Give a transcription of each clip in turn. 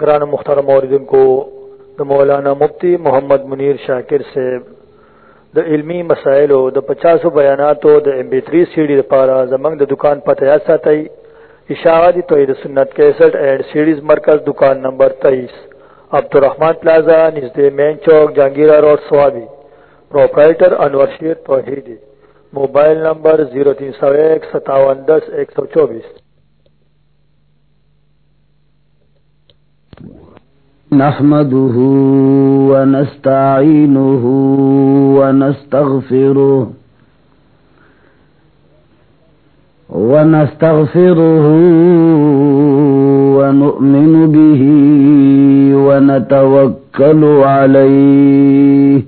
گران مختار موردن کو دا مولانا مفتی محمد منیر شاکر سے دا علمی مسائل و دا پچاسو بیاناتو دا ام بی تری سی ڈی پارا زمنگ دا دکان پتہ یاد ساتئی اشاعتی توحید سنت کیسٹ اینڈ سیڈیز مرکز دکان نمبر تیئیس عبدالرحمان پلازا نژد مین چوک، Jahangira road, Swabi. Proprietor Anwar Sher Tauheedi. Mobile number zero تین سو ایک، ستاون دس، ایک سو چوبیس۔ نحمده ونستعينه ونستغفره ونستغفره ونؤمن به ونتوكل عليه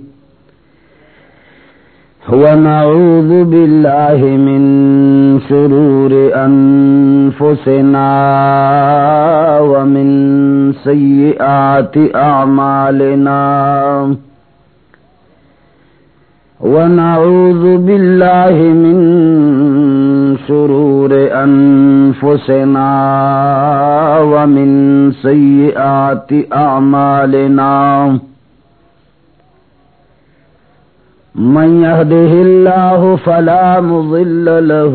ونعوذ بالله من شرور أنفسنا ومن سيئات أعمالنا. ونعوذ بالله من شرور أنفسنا ومن سيئات أعمالنا. من يهده الله فلا مضل له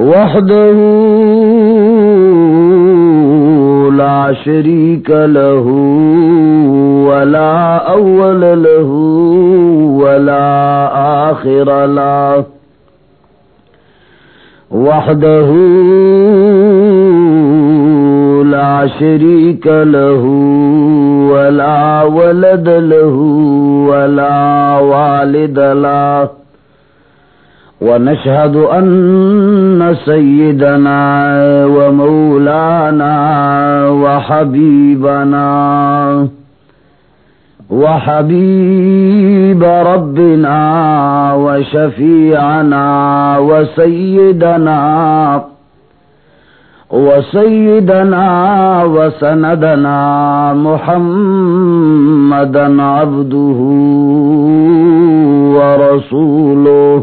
وحده لا شريك له ولا أول له ولا آخر له وحده لا شريك له ولا ولد له ولا والد له ونشهد أن سيدنا ومولانا وحبيبنا وحبيب ربنا وشفيعنا وسيدنا وسيدنا وسندنا محمدا عبده ورسوله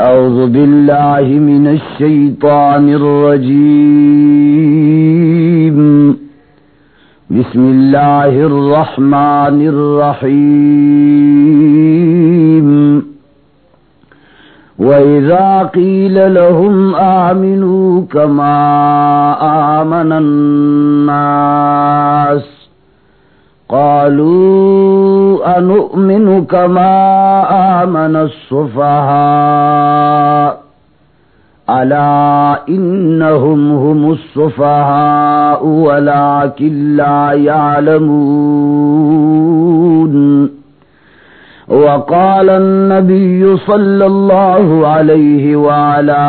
أعوذ بالله من الشيطان الرجيم. بسم الله الرحمن الرحيم. وإذا قيل لهم آمنوا كما آمن الناس قالوا أنؤمن كما آمن الصفهاء ألا إنهم هم الصفهاء ولكن لا يعلمون وقال النبي صلى الله عليه وعلى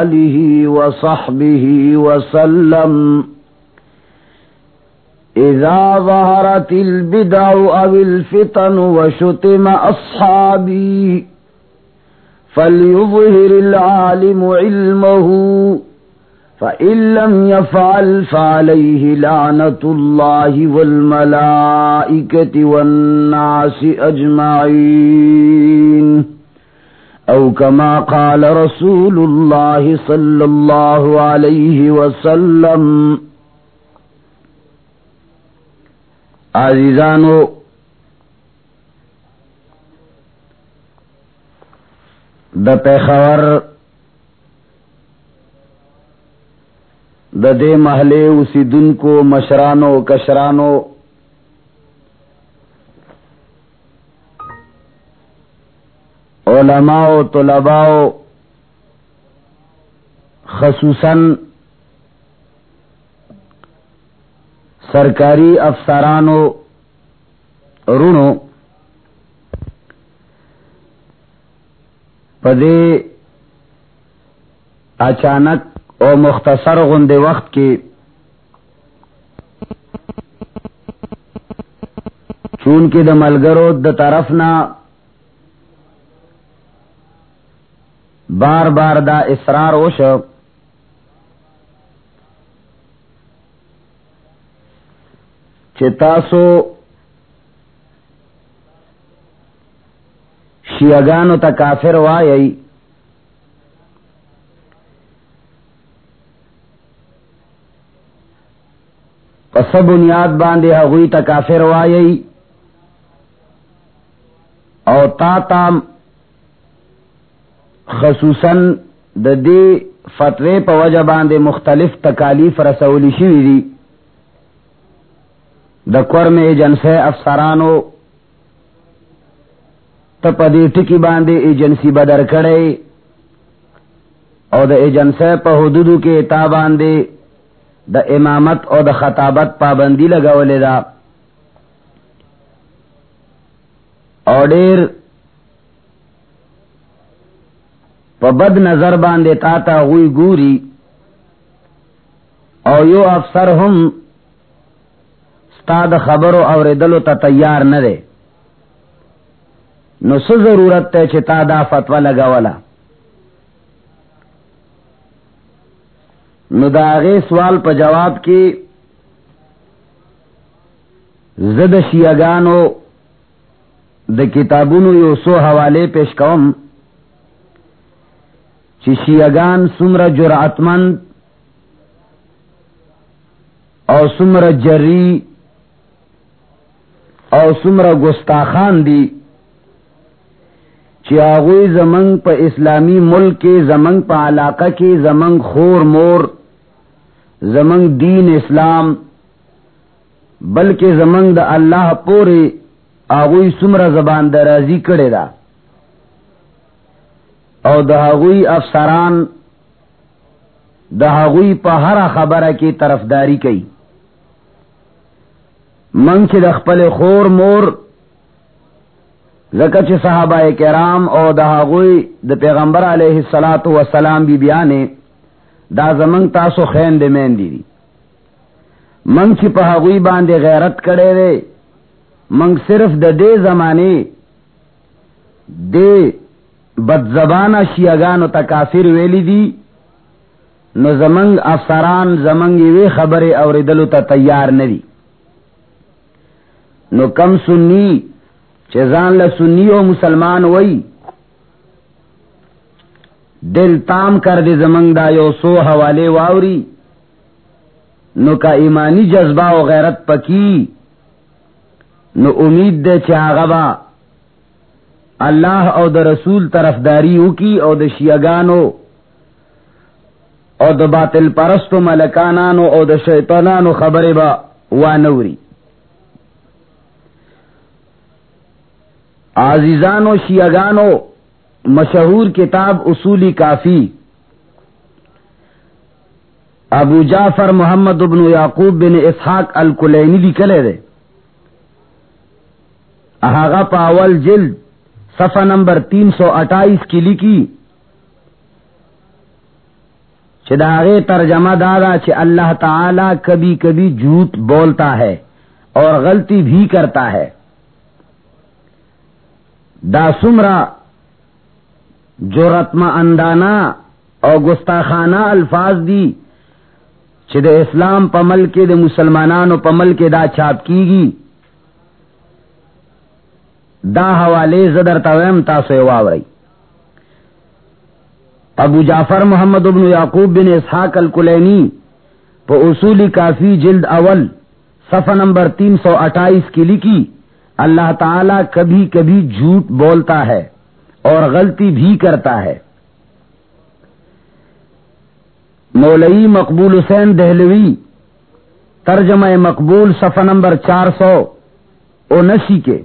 آله وصحبه وسلم إذا ظهرت البدع أو الفتن وشتم أصحابي فليظهر العالم علمه، فإن لم يفعل فعليه لعنة الله والملائكة والناس أجمعين. أو كما قال رسول الله صلى الله عليه وسلم عزیزانو د پیښور د دې محلے اوسیدونکو مشرانو کشرانو علماء طلباء خصوصا سرکاری افسرانو، رونو، پدے اچانک او مختصر غند وقت کی چون کې د ملګرو د طرف نه بار بار دا اصرار وشو چې تاسو شیعگانو تا کافر وایي پس بنیاد باندې هغوی ته کافر وایي او تا تام خصوصا د دې فتوی په مختلف تکالیف رسولی شوی دي. د کورم ایجنسی افسرانو ته په دې ټکی باندې ایجنسی بدر کړي او د ایجنسی په حدودو کې تا باندې د امامت او د خطابت پابندی لګولې ده. او ډیر په بد نظر باندې تا ته غوي ګوري او یو افسر هم ستاد خبرو اوریدلو ته تیار نه دی. نو څه ضرورت ته چې تا دا فتوا لګوله؟ نو دا غي سوال په جواب کې زد شیعگانو د کتابونو یو سو حواله پیش کوم چې شیعگان سمره جرأتمند او سمره جری او سمره ګستاخان دي چې هغه زمنګ په اسلامی ملک کې زمنګ په علاقه کې زمنګ خور مور زمنګ دین اسلام بلکې زمنګ د الله پورې هغه سمره زبان درازي کړي دا۔ او د افسران د هغوی په هر خبره کې طرفداری کوي من چې د خپل خور مور زکه چې صحابه کرام او د هغوی د پیغمبر علیه الصلاۃ والسلام بی بیانې دا زمنګ تاسو خین دې مین دي من چې په هغوی باندې غیرت کړي وي من صرف د دې زمانه دې بد زبانه شیعاګانو ته کافر ویلي دي نو زمنګ افسران زمنګ وی خبره اوریدلو ته تیار نه دي نو کم سنی چې ځان له سنی او مسلمان وای دل تام کر دے زمنګ دا یو سو حواله واوري نو کا ایمانی جذبہ او غیرت پکی. نو امید دے چې هغه با الله او د رسول طرفداری وکي او د شیعاګانو او د باطل پرستو ملکانانو او د شیطانانو خبره با وانوری. وانوري عزیزانو شیعاګانو مشہور کتاب اصولی کافی۔ ابو جعفر محمد ابن یعقوب بن اسحاق الکلینی لکلے دے۔ احاغا پاول جلد صفحہ نمبر تین سو اٹھائیس کی لکی چداغے ترجمہ دادا چ اللہ تعالی کبھی کبھی جھوٹ بولتا ہے اور غلطی بھی کرتا ہے۔ دا سمرا جو رتما اندانا اور گستاخانہ الفاظ دی چې د اسلام په ملک کې د مسلمانانو په ملک دا چاپ کیږي دا حواله زدر تویم تاسو یې ابو جعفر محمد ابن یعقوب بن اسحاق الکلینی په اصول کافی جلد اول، صفحہ نمبر تین سو اٹھائیس کی لکھی۔ اللہ تعالی کبھی کبھی جھوٹ بولتا ہے اور غلطی بھی کرتا ہے۔ مولئی مقبول حسین دہلوی، ترجمہ مقبول صفحہ نمبر چار سو انسی کے،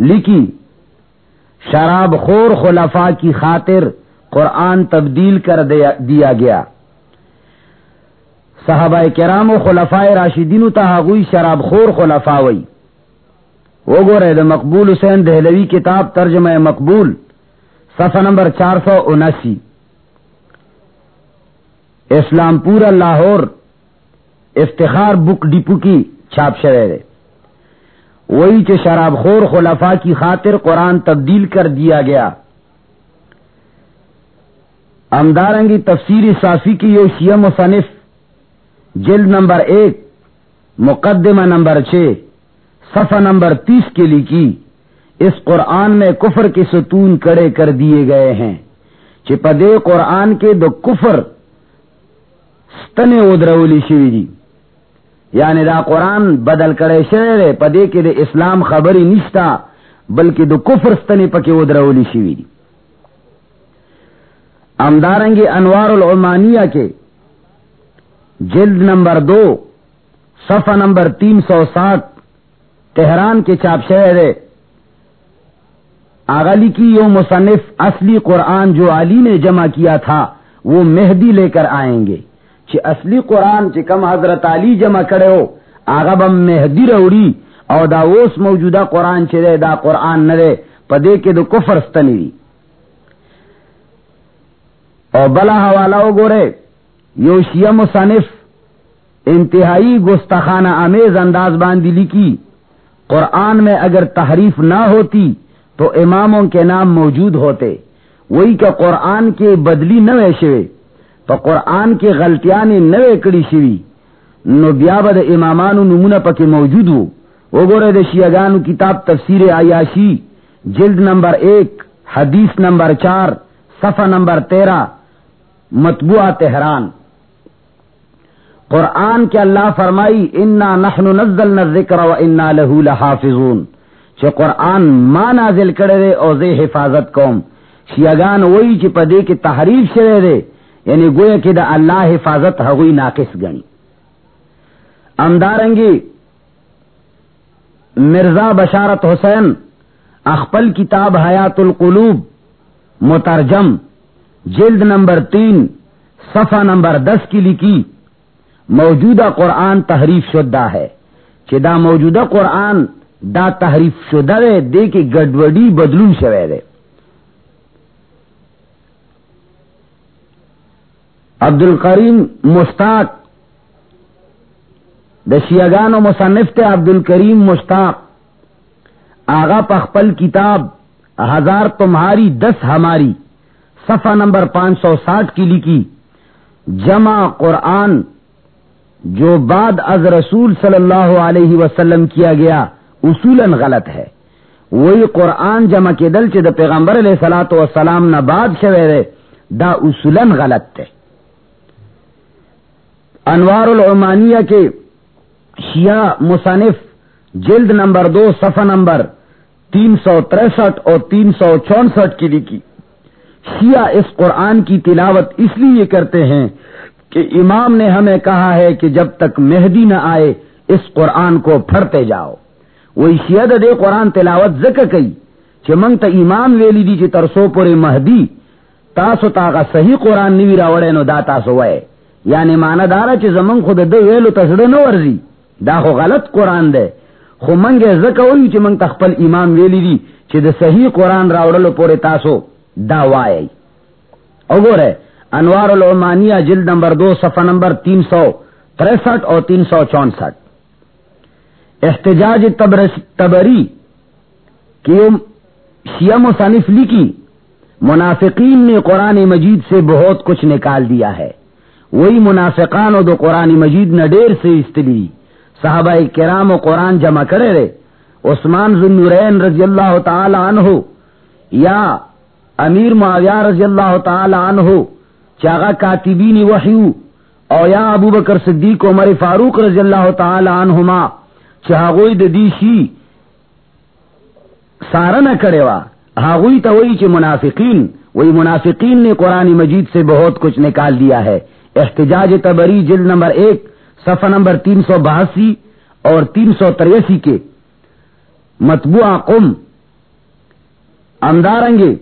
لکھی، شراب خور خلفا کی خاطر قرآن تبدیل کر دیا گیا۔ صحابہ کرام و خلفائے راشدین تحاغوی شراب خور خلفا وئی۔ وہ گو رہے مقبول حسین دہلوی کتاب ترجمہ مقبول صفحہ نمبر چار سو انسی اسلام پورا لاہور افتخار بک ڈپو کی چھاپ شرح وہی چ شراب خور خلفا کی خاطر قرآن تبدیل کر دیا گیا۔ امدارنگی تفسیر صافی کی یو شیعہ مصنف، جلد نمبر ایک، مقدمہ نمبر چھ۔ صفحہ نمبر تیس کے لکھی، اس قرآن میں کفر کے ستون کڑے کر دیے گئے ہیں۔ چپدے قرآن کے دو کفر ستنے ادرولی شوی دی۔ یعنی دا قرآن بدل کرے شعر پدے کے دے اسلام خبری نشتا، بلکہ دو کفر ستنے پکے ادرولی شوی دی۔ امدارنگی انوار العمانیہ کے جلد نمبر دو، صفحہ نمبر تین سو سات تہران کے چاپ شہر ہے۔ آغلی کی یو مصنف اصلی قرآن جو علی نے جمع کیا تھا، وہ مہدی لے کر آئیں گے۔ چی اصلی قرآن چی کم حضرت علی جمع کرے ہو، آغا بم مہدی روڑی، او دا اوس موجودہ قرآن چی دے، دا قرآن نہ دے، پدے کے دو کفر ستنی اور بلا حوالہ ہو گورے، یو شیعہ مصنف انتہائی گستخانہ امیز انداز باندھی لکھی۔ قرآن میں اگر تحریف نہ ہوتی تو اماموں کے نام موجود ہوتے۔ وہی کہ قرآن کے بدلی نہ شوے۔ تو قرآن کے غلطیاں نوے کڑی شوی۔ نو بیابد امامان نمونہ پکے موجود ہو۔ وہ گورے دے شیعگان کتاب تفسیر عیاشی، جلد نمبر ایک، حدیث نمبر چار، صفحہ نمبر تیرہ متبوع تہران۔ قرآن کے اللہ فرمائی، انا نحن نزلنا الذکر و انا له لحافظون. چھ قرآن ما نازل کرے دے او زے حفاظت کوم شیعگان وہی چھ پدے کی تحریف شرے دے یعنی گویا کہ دا اللہ حفاظت ہوئی ناقص گنی۔ امدارنگی، مرزا بشارت حسین، اخپل کتاب حیات القلوب، مترجم، جلد نمبر تین، صفحہ نمبر دس کی لکھی۔ موجودہ قرآن تحریف شدہ ہے۔ کہ دا موجودہ قرآن دا تحریف شدہ ہے دے کے گڈوڈی بدلو شوے دے عبد الکریم مشتاق دشیاگان و مصنف تے عبد الکریم مشتاق، آغا پخپل کتاب ہزار تمہاری دس ہماری، صفحہ نمبر پانچ سو ساٹھ کی لکھی، جمع قرآن جو بعد از رسول صلی اللہ علیہ وسلم کیا گیا، اصولاً غلط ہے۔ وہی قرآن جمع کے دل چ پیغمبر علیہ سلاۃ وسلام نہ باد شویر دا اصولاً غلط ہے انوار العمانیہ کے شیعہ مصنف جلد نمبر دو، صفحہ نمبر تین سو تریسٹھ اور تین سو چونسٹھ کی لکھی۔ شیعہ اس قرآن کی تلاوت اس لیے کرتے ہیں کہ امام نے ہمیں کہا ہے کہ جب تک مہدی نہ آئے، اس قرآن کو پھڑتے جاؤ۔ وہی شیعہ دے قرآن تلاوت ذکر کئی چمنگ تا امام ویلی دی چی ترسو پورے مہدی، تاسو تاغا صحیح قرآن نیوی راوڑے نو دا تاسو وے۔ یعنی مانا دارا چی زمنگ خود دے ویلو تسڑے نو ورزی۔ دا خو غلط قرآن دے۔ خو منگے ذکر ہوئی چی منگ تخپل امام ویلی دی چی دا صحیح قرآن راوڑلو پورے تاسو دا وائے۔ او رہے انوار العمانیہ جلد نمبر دو، صفحہ نمبر تین سو تریسٹھ اور تین سو چونسٹھ۔ احتجاج تبری کی شیعہ مصنف لکھی، منافقین نے قرآن مجید سے بہت کچھ نکال دیا ہے۔ وہی منافقان و دو قرآن مجید نہ ڈیر سے استلی صحابہ کرام و قرآن جمع کرے رہے۔ عثمان ذنورین رضی اللہ تعالی عنہ یا امیر معاویہ رضی اللہ تعالی عنہ چاغا کاتبین وحیو، او یا ابو بکر صدیق عمر فاروق رضی اللہ تعالی عنہما، چاغوی د دیشی سارا نہ کرے وا ہاغوی تو وہی چ منافقین وہی منافقین نے قرآن مجید سے بہت کچھ نکال دیا ہے. احتجاج تبری جلد نمبر ایک، صفحہ نمبر تین سو بہاسی اور تین سو تریسی کے متبوع قم. امدارنگے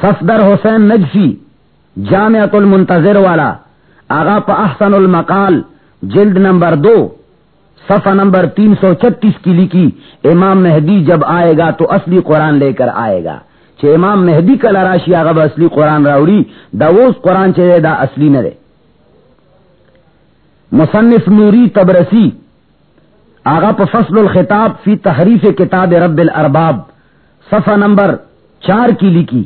صفدر حسین نجفی جامعت المنتظر والا، آغا پا احسن المقال، جلد نمبر دو، صفحہ نمبر تین سو چھتیس کی لکھی، امام مہدی جب آئے گا تو اصلی قرآن لے کر آئے گا۔ چھ امام مہدی کا لراشی آغا با اصلی قرآن راوڑی، دا ووس قرآن چھ دا اصلی نہ دے مصنف نوری تبرسی، آغا پا فصل الخطاب فی تحریف کتاب رب الارباب، صفحہ نمبر چار کی لکھی۔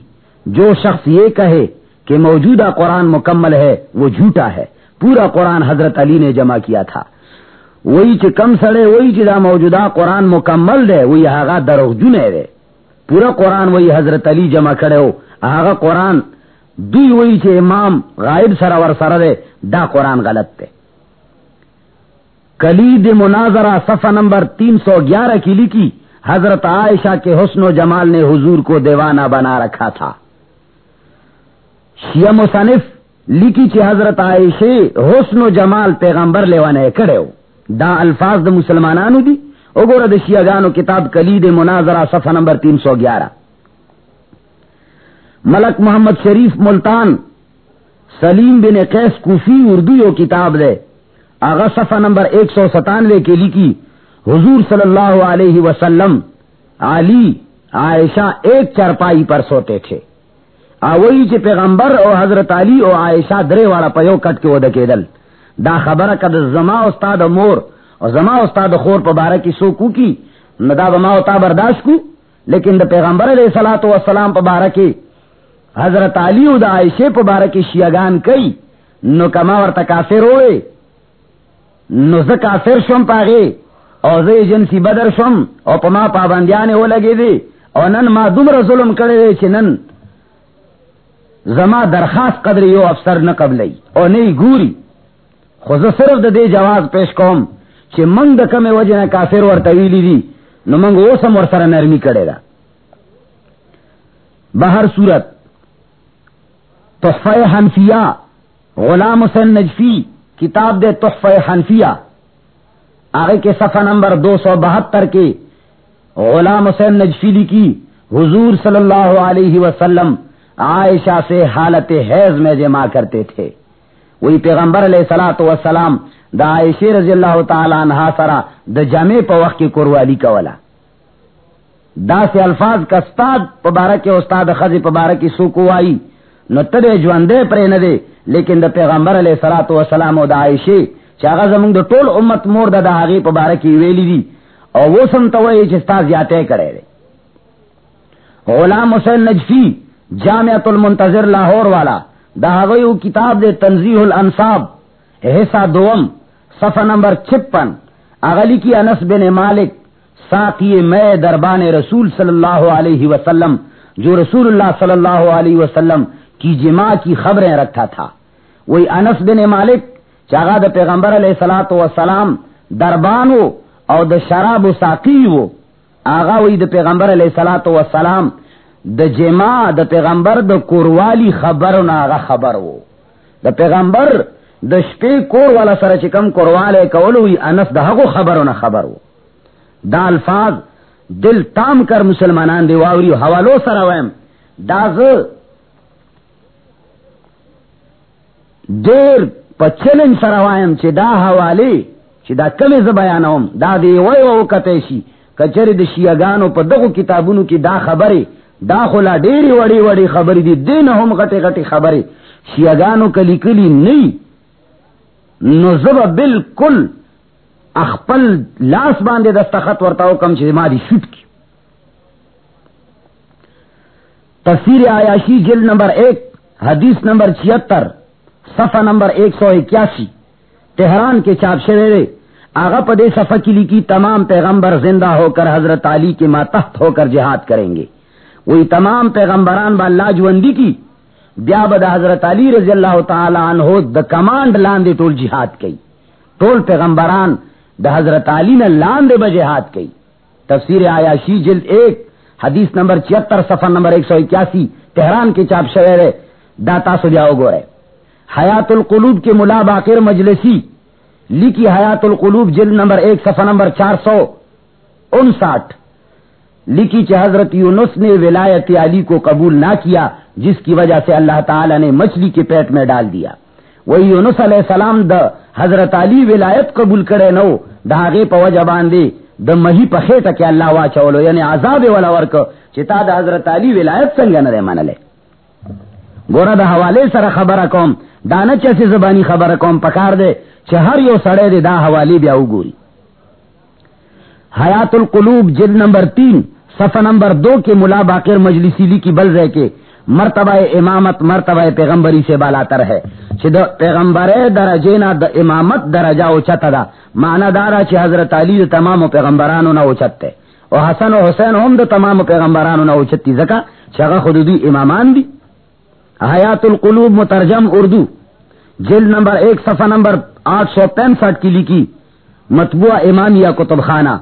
جو شخص یہ کہے کہ موجودہ قرآن مکمل ہے، وہ جھوٹا ہے۔ پورا قرآن حضرت علی نے جمع کیا تھا۔ وہی چ کم سڑے، وہی چدا موجودہ قرآن مکمل دے، وہی آگا دروغ جنے دے۔ پورا قرآن وہی حضرت علی جمع کرے ہو۔ آگا قرآن دوی وہی چ امام غائب سرور سر دے، دا قرآن غلط دے۔ کلید مناظرہ صفحہ نمبر تین سو گیارہ کی لکھی، حضرت عائشہ کے حسن و جمال نے حضور کو دیوانہ بنا رکھا تھا۔ شیعہ مصنف لکھی چی حضرت عائشہ حسن و جمال پیغمبر لیوانے کڑے ہو دا الفاظ دا مسلمانانو دی اگورا دا شیعہ گانو کتاب کلید مناظرہ صفحہ نمبر تین سو گیارہ. ملک محمد شریف ملتان سلیم بن قیس کوفی اردو یو کتاب دے آغا صفحہ نمبر ایک سو ستانوے کے لکھی حضور صلی اللہ علیہ وسلم، علی، عائشہ ایک چرپائی پر سوتے تھے. آوئی چے پیغمبر او حضرت علی او عائشہ درے والا پیو کٹ کے ودکے دل دا خبر کد زما استاد مور اور زما استاد خور پا بارہ کی سوکو کی ندا بما او تا برداشت کو، لیکن دا پیغمبر علیہ السلام و السلام پا بارہ کی، حضرت علی او دا عائشہ پا بارہ کی شیعگان کئی، نو کما ورطا کافر ہوئے، نو زه کافر شم پاغه او زه جنسی بدر شم، او په ما پابندیانه ولګې دي او نن ما دومره ظلم کړی چې نن زما درخواست قدر یو افسر نه قبلې او نه ګوري. خو زه صرف د دې جواز پیش کوم چې منګ د کمه وجه نه کافر ورته ویلي دي، نو منګ اوس هم ورسره نرمي کړی ده. بهر صورت. تحفه حنفیہ غلام حسین نجفی، کتاب دے تحفہ حنفیہ آگے کے صفحہ نمبر دو سو بہتر کے غلام حسین نجفیلی کی حضور صلی اللہ علیہ وسلم عائشہ سے حالت حیض میں جمع کرتے تھے۔ وہی پیغمبر علیہ سلاۃ وسلام دا عائش رضی اللہ تعالی عنہ سرا دا جمع پا وقت کی قروالی کولا۔ دا سے الفاظ کا استاد پبارک استاد خز پبارک سوکو آئی نو تدے جوندے پرے نہ دے، لیکن دا پیغمبر علیہ الصلوۃ والسلام او دا عائشہ چاغه زمونږ د ټول امت مور د هغه په باره کې ویلي دي او و سم توي چې ستا زیاته کړي غلام حسین نجفی جامعۃ المنتظر لاہور والا، دا کتاب د تنزیح الانصاب، حصہ دوم، صفحہ نمبر 56 اغلی کی انس بن مالک، ساقی میں دربان رسول صلی اللہ علیہ وسلم، جو رسول اللہ صلی اللہ علیہ وسلم کی جمع کی خبریں رکھتا تھا۔ وہی انس بن مالک، چاگا دا پیغمبر علیہ سلاۃ وسلام دربان ہو اور دا شراب و ساقی ہو۔ آغا وہی دا پیغمبر علیہ سلاۃ وسلام دا جمع دا پیغمبر دا کوروالی خبر نہ آغا خبر ہو دا پیغمبر د شپې کور والا سره چې کم کورواله کولو وی انس دهغه خبرو نه خبر وو دا الفاظ دل تام کر مسلمانان دی واوري حوالو سره وایم، دا ز ډیر په چلن سره وایم چې دا حواله چې دا کله ز بیانوم. دا دی وای او کته شي. کچری د شیعاګانو په دغه کتابونو کې دا خبره دا خلا ډېری وړي وړي خبرې دي دین هم غټه غټه خبره شیعاګانو کلی کلی نه نو زبا بالکل اخپل لاس باندې دستخط ورتاو کم چې ما دي شوت کی تفسیر آیاشی جلد نمبر ایک، حدیث نمبر چھتر صفحہ نمبر ایک سو اکیاسی. تہران کے چاپ شرے آغا پدے صفحہ کی لکھی تمام پیغمبر زندہ ہو کر حضرت علی کے ماتحت ہو کر جہاد کریں گے۔ وہی تمام پیغمبران با اللہ جوندی کی۔ بیا بدا حضرت علی رضی اللہ تعالی عنہ دا کمانڈ لاندے ٹول جہاد کی ٹول پیغمبران دا حضرت علی نے لاندے بجہاد کی تفسیر آیا شی جلد ایک، حدیث نمبر چھتر سفر نمبر ایک سو اکیاسی، تہران کے چاپ شہر داتا سجاؤ گو ہے حیات القلوب کے ملا باقر مجلسی، لکھی حیات القلوب جلد نمبر ایک سفر نمبر چار سو انسٹھ لکھی کہ حضرت یونس نے ولایت علی کو قبول نہ کیا، جس کی وجہ سے اللہ تعالی نے مچھلی کے پیٹ میں ڈال دیا۔ وہی یونس علیہ السلام دا حضرت علی ولایت قبول کرے نو داغے پوجہ باندھے د مہی پخے تک اللہ وا چولو یعنی عذاب والا ورک چتا دا حضرت علی ولایت سنگ نہ منلے۔ گورا دا حوالے سر خبر کوم دانا چیسی زبانی خبر کوم، پکار دے چھ ہر یو سڑے دے دا حوالی بیا گوری حیات القلوب جلد نمبر تین صفحہ نمبر دو کے ملا باقر مجلسی لی کی بل رہے کے مرتبہ امامت مرتبہ پیغمبری سے بالا تر ہے پیغمبر درجینا دا امامت درجہ اوچت دا۔ مانا دارا چی حضرت علی دا تمام پیغمبرانو نا اوچت تے او حسن و حسین ہم دا تمام پیغمبرانو نا اوچت تی زکا چگا خودو امامان دی۔ حیات القلوب مترجم اردو۔ جلد نمبر ایک، صفحہ نمبر آٹھ سو پینسٹھ کی لکھی مطبوع امامیہ کتب خانہ۔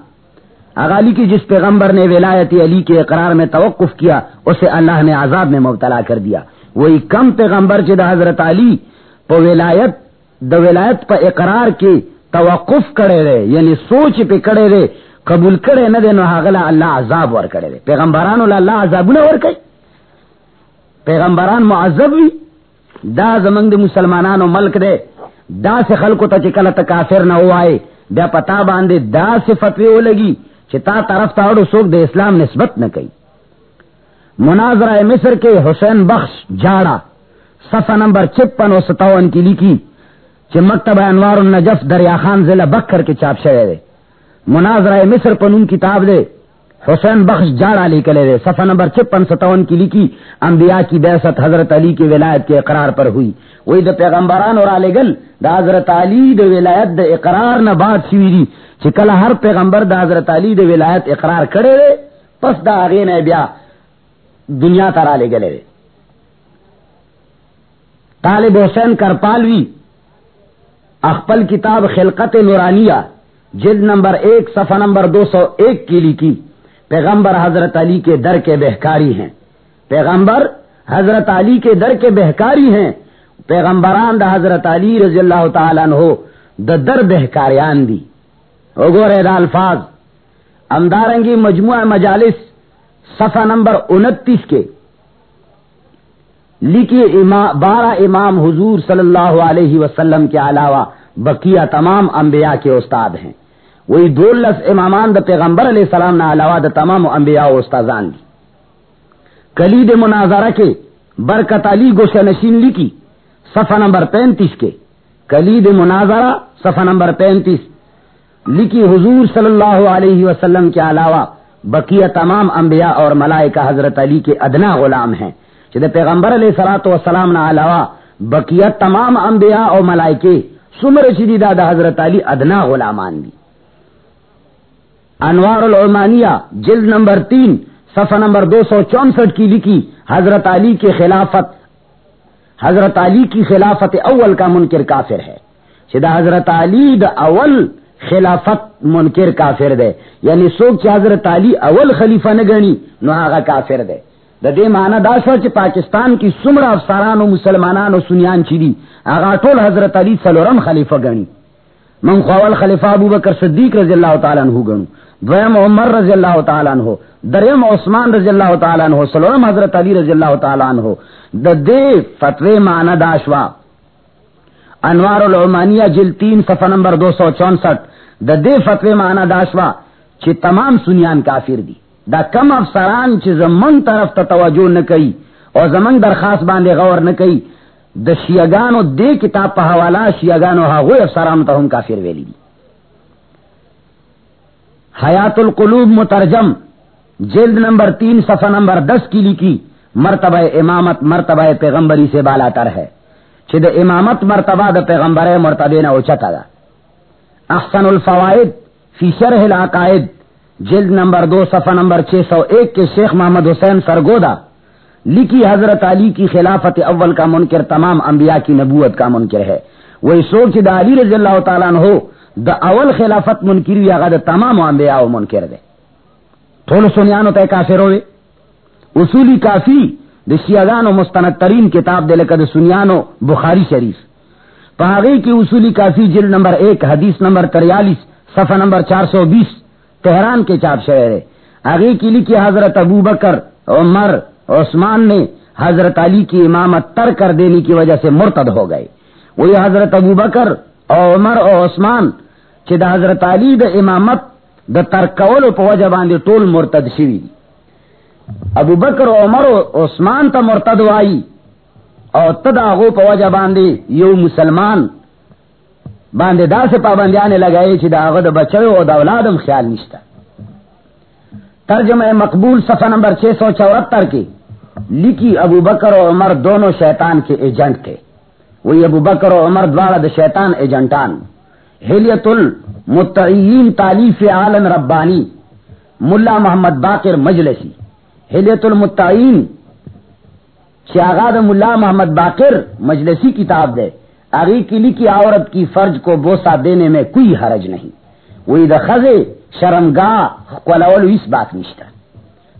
اغالی کی جس پیغمبر نے ولایت علی کے اقرار میں توقف کیا، اسے اللہ نے عذاب میں مبتلا کر دیا۔ وہی کم پیغمبر جد حضرت علی پا ولایت، دا ولایت پا اقرار کے توقف کرے رہے یعنی سوچ پہ کڑے رہے، قبول کرے نہ دے، نو حغلا اللہ عذاب ور کرے رہے۔ پیغمبران اللہ عذاب نہ ور کئی۔ پیغمبران معذب بھی دا زمنگ دے مسلمانان و ملک دے۔ دا سے خلقو تا چکل کافر نہ ہوا ہے بیا پتا باندے دا سے فتوی ہو لگی۔ چتا طرف تا تاڑو سوک دے اسلام نسبت نہ کئی۔ مناظرہ مصر کے حسین بخش جاڑا صفحہ نمبر چپن و ستاون کی لکھی چھ مکتب انوار النجف دریا خان ضلع بکر کے چاپ شہر مناظرہ مصر پنون کتاب دے، حسین بخش جاڑا لے کلے دے۔ صفحہ نمبر چپن ستاون کی لکھی، انبیاء کی بیست حضرت علی کی ولایت کے اقرار پر ہوئی۔ وہی دا پیغمبران اور آلے گل، دا حضرت علی دا ولایت دا اقرار نہ بات سوئی دی۔ چکل ہر پیغمبر دا حضرت علی دا ولایت اقرار کرے دے، پس دا آگے نے بیا دنیا تر آلے گلے دے۔ طالب حسین کرپالوی، اخپل کتاب خلقت نورانیہ، جلد نمبر ایک، صفحہ نمبر دو سو ایک کی لکھی۔ پیغمبر حضرت علی کے در کے بہکاری ہیں۔ پیغمبر حضرت علی کے در کے بہکاری ہیں۔ پیغمبران دا حضرت علی رضی اللہ تعالیٰ عنہ دا در بہکاریان دی۔ دا الفاظ۔ امدارنگی مجموعہ مجالس، صفحہ نمبر انتیس کے۔ لکھی امام، بارہ امام حضور صلی اللہ علیہ وسلم کے علاوہ بقیہ تمام انبیاء کے استاد ہیں۔ وہی دولس امامان دا پیغمبر علیہ السلام نہ علاوہ دا تمام انبیاء و استاذان دی۔ کلید مناظرہ کے برکت علی گوشہ نشین لکھی، صفحہ نمبر پینتیس کے۔ کلید مناظرہ، صفحہ نمبر پینتیس۔ لکھی حضور صلی اللہ علیہ وسلم کے علاوہ بقیہ تمام انبیاء اور ملائکہ حضرت علی کے ادنا غلام ہیں۔ چلے پیغمبر علیہ سلاۃ وسلام نہ علاوہ بقیہ تمام انبیاء اور ملائکے سمر شدید دادا حضرت علی ادنا غلامان دی انوار العمانیہ جلد نمبر تین، صفحہ نمبر دو سو چونسٹھ کی لکھی حضرت علی کے خلافت، حضرت علی کی خلافت اول کا منکر کافر ہے۔ شدہ حضرت علی دا اول خلافت منکر کافر دے. یعنی سوک چی حضرت علی اول خلیفہ نگنی نو آغا کافر دے. دا دے معنی دا شو چی پاکستان کی سمر افساران و مسلمانان و سنیان چی دی. آغا طول حضرت علی سلورم خلیفہ گنی. من خوال خلیفہ ابو بکر صدیق رضی اللہ تعالیٰ عنہ گنو. دویم عمر رضی اللہ تعالیٰ عنہ. دریم عثمان رضی اللہ تعالیٰ عنہ. سلورم حضرت علی رضی اللہ تعالیٰ عنہ. دا دے فتوے معنی داشوا انوار العمانیہ جل تین، صفحہ نمبر دو سو چونسٹھ۔ دا دے فتوے مانا داشوا چی تمام سنیان کافر دی۔ دا کم افسران چی زمنگ طرف تا توجہ نکی اور زمنگ درخواست باندے غور نکی دا شیعگانو دے کتاب پا حوالا شیعگانو ہا غوی افسرانو تا ہم کافر ویلی دی۔ حیات القلوب مترجم، جلد نمبر تین، صفحہ نمبر دس کی لکی مرتبہ امامت، مرتبہ پیغمبری سے بالا تر ہے۔ چھ دا امامت مرتبہ دا پیغمبر مرتبہ نہ اوچتا دا. احسن الفوائد فی شرح العقائد، جلد نمبر دو، صفحہ نمبر چھ سو ایک کے شیخ محمد حسین سرگودا، لکھی حضرت علی کی خلافت اول کا منکر، تمام انبیاء کی نبوت کا منکر ہے. وہی سوچ دا علی رضی اللہ تعالیٰ ہو دا اول خلافت منکر یا دا تمام انبیاء و منکر دے. تھوڑا سنیانو تے کافر ہوئے اصولی کافی دا شیعگان مستند ترین کتاب دے لکہ دا سنیانو بخاری شریف. پاغی کی اصولی کافی جلد نمبر ایک، حدیث نمبر تریالیس صفحہ نمبر چار سو بیس تہران کے چاپ شہر ہے آگے کی لکھی حضرت ابو بکر عمر، عثمان نے حضرت علی کی امامت تر کر دینے کی وجہ سے مرتد ہو گئے. وہی حضرت ابو بکر اور عمر اور عثمان دا حضرت علی دا امامت دا ترکول پا وجہ باندے ٹول مرتد شوی ابو بکر عمر و عثمان تا مرتد وائی. اور تدا غو پا وجہ باندے یو مسلمان باندے دا سے پابندیانے لگائے چی دا آغد بچو و دا اولادم خیال نشتا. ترجمہ مقبول صفحہ نمبر چھ سو چورہتر کی لکھی ابو بکر و عمر دونوں شیطان کے ایجنٹ تھے. وہی ابو بکر و عمر دوارا دا شیطان ایجنٹان. ہلیت المتعین تالیف عالم ربانی. ملا محمد باقر مجلسی. ہلیت المتعین شاغاد ملا محمد باقر مجلسی کتاب دے آگے کی عورت کی فرج کو بوسا دینے میں کوئی حرج نہیں۔ وہی دا خزے شرمگاہ اس بات نشتا۔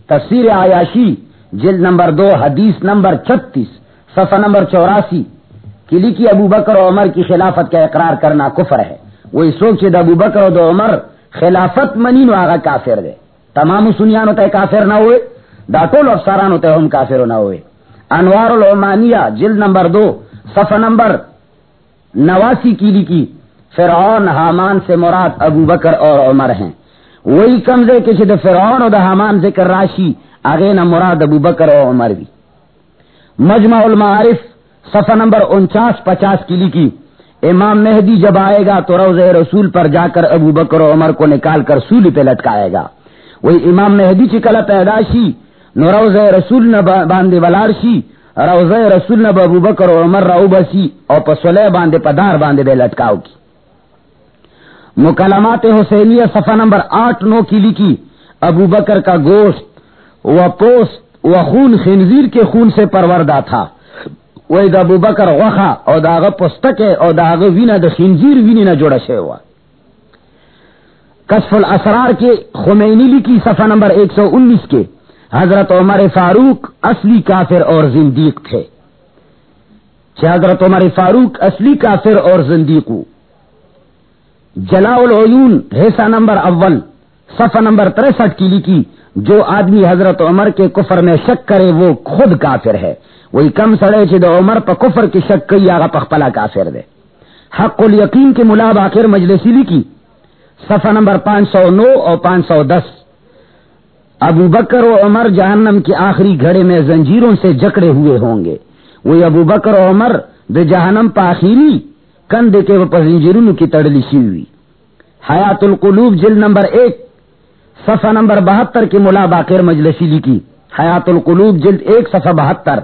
تفسیر آیاشی جلد نمبر دو، حدیث نمبر چھتیس، صفحہ نمبر چوراسی کلی کی ابو بکر و عمر کی خلافت کا اقرار کرنا کفر ہے۔ وہی سوچ دا ابو بکر و دو عمر خلافت منی نو آگا کافر دے۔ تمام سنیان ہوتا ہے کافر نہ ہوئے۔ دا ٹول افسران ہوتے ہم کافر نہ ہوئے انوار العمانیہ جلد نمبر دو صفحہ نمبر نواسی کی فرعون، حامان سے مراد ابو بکر اور عمر ہیں. وہی کمزے کے چھتے فرعون اور دا حامان ذکر راشی، آگے نہ مراد ابو بکر اور عمر بھی. مجمع المعارف، صفحہ نمبر انچاس، پچاس کی امام مہدی جب آئے گا تو روز رسول پر جا کر ابو بکر و عمر کو نکال کر سولی پہ لٹکائے گا. وہی امام مہدی چکلا پیداشی نو روز رسول نہ باندھے بلارشی روز رسول نہ ابو بکر و عمر رو بسی اور پسولے باندھے پدار باندھے بے لٹکاؤ کی. مکلمات حسینیہ صفحہ نمبر آٹھ نو کی لکھی ابو بکر کا گوشت و پوست و خون خنزیر کے خون سے پروردہ تھا. وہ دا ابو بکر وخا اور داغ پستک اور داغ وینا د خنزیر وینی نہ جوڑا شے ہوا کشف الاسرار کے خمینی لکھی صفحہ نمبر ایک سو انیس کے حضرت عمر فاروق اصلی کافر اور زندیق تھے۔ حضرت عمر فاروق اصلی کافر اور زندیق جلا العیون حصہ نمبر اول، صفحہ نمبر تریسٹھ کی لکھی، جو آدمی حضرت عمر کے کفر میں شک کرے وہ خود کافر ہے۔ وہی کم سڑے چھ دو عمر پا کفر کی شک کئی آگا پخپلا کافر دے۔ حق الیقین کے ملا باخر مجلسی لکھی، صفحہ نمبر پانچ سو نو اور پانچ سو دس۔ ابو بکر و عمر جہنم کے آخری گھڑے میں زنجیروں سے جکڑے ہوئے ہوں گے۔ وہی ابو بکر و عمر دے جہنم پا آخری کند کے وہ زنجیروں کی تڑلی سی ہوئی۔ حیات القلوب جل نمبر ایک، صفحہ نمبر بہتر کی ملا باقر مجلسی لکھی۔ حیات القلوب جلد ایک، صفحہ بہتر۔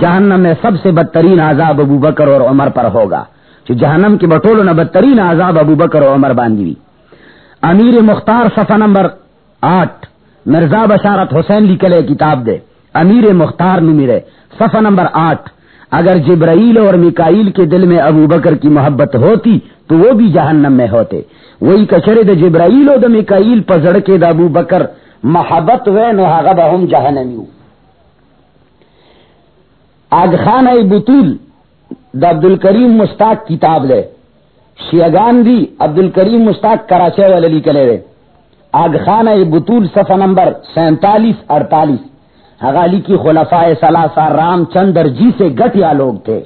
جہنم میں سب سے بدترین عذاب ابو بکر اور عمر پر ہوگا۔ جو جہنم کی بٹولو نہ بدترین عذاب ابو بکر اور عمر باندھی امیر مختار صفحہ نمبر آٹھ۔ مرزا بشارت حسین لکھلے کتاب دے۔ امیر مختار نمیرے صفحہ نمبر آٹھ۔ اگر جبرائیل اور مکائیل کے دل میں ابو بکر کی محبت ہوتی تو وہ بھی جہنم میں ہوتے۔ وہی کچرے د جبرائیل اور مکائیل پزڑ کے دا ابو بکر۔ محبت وے نو جہنمیو آج خان بطول دا عبد الکریم مستاق کتاب لے۔ شیگان دی عبد الکریم مستاق کراچے والے لی کلے آگ خانہ بطول صفحہ نمبر سینتالیس، اڑتالیس۔ حغالی کی خلفائے ثلاثہ رام چندر جی سے گٹیا لوگ تھے۔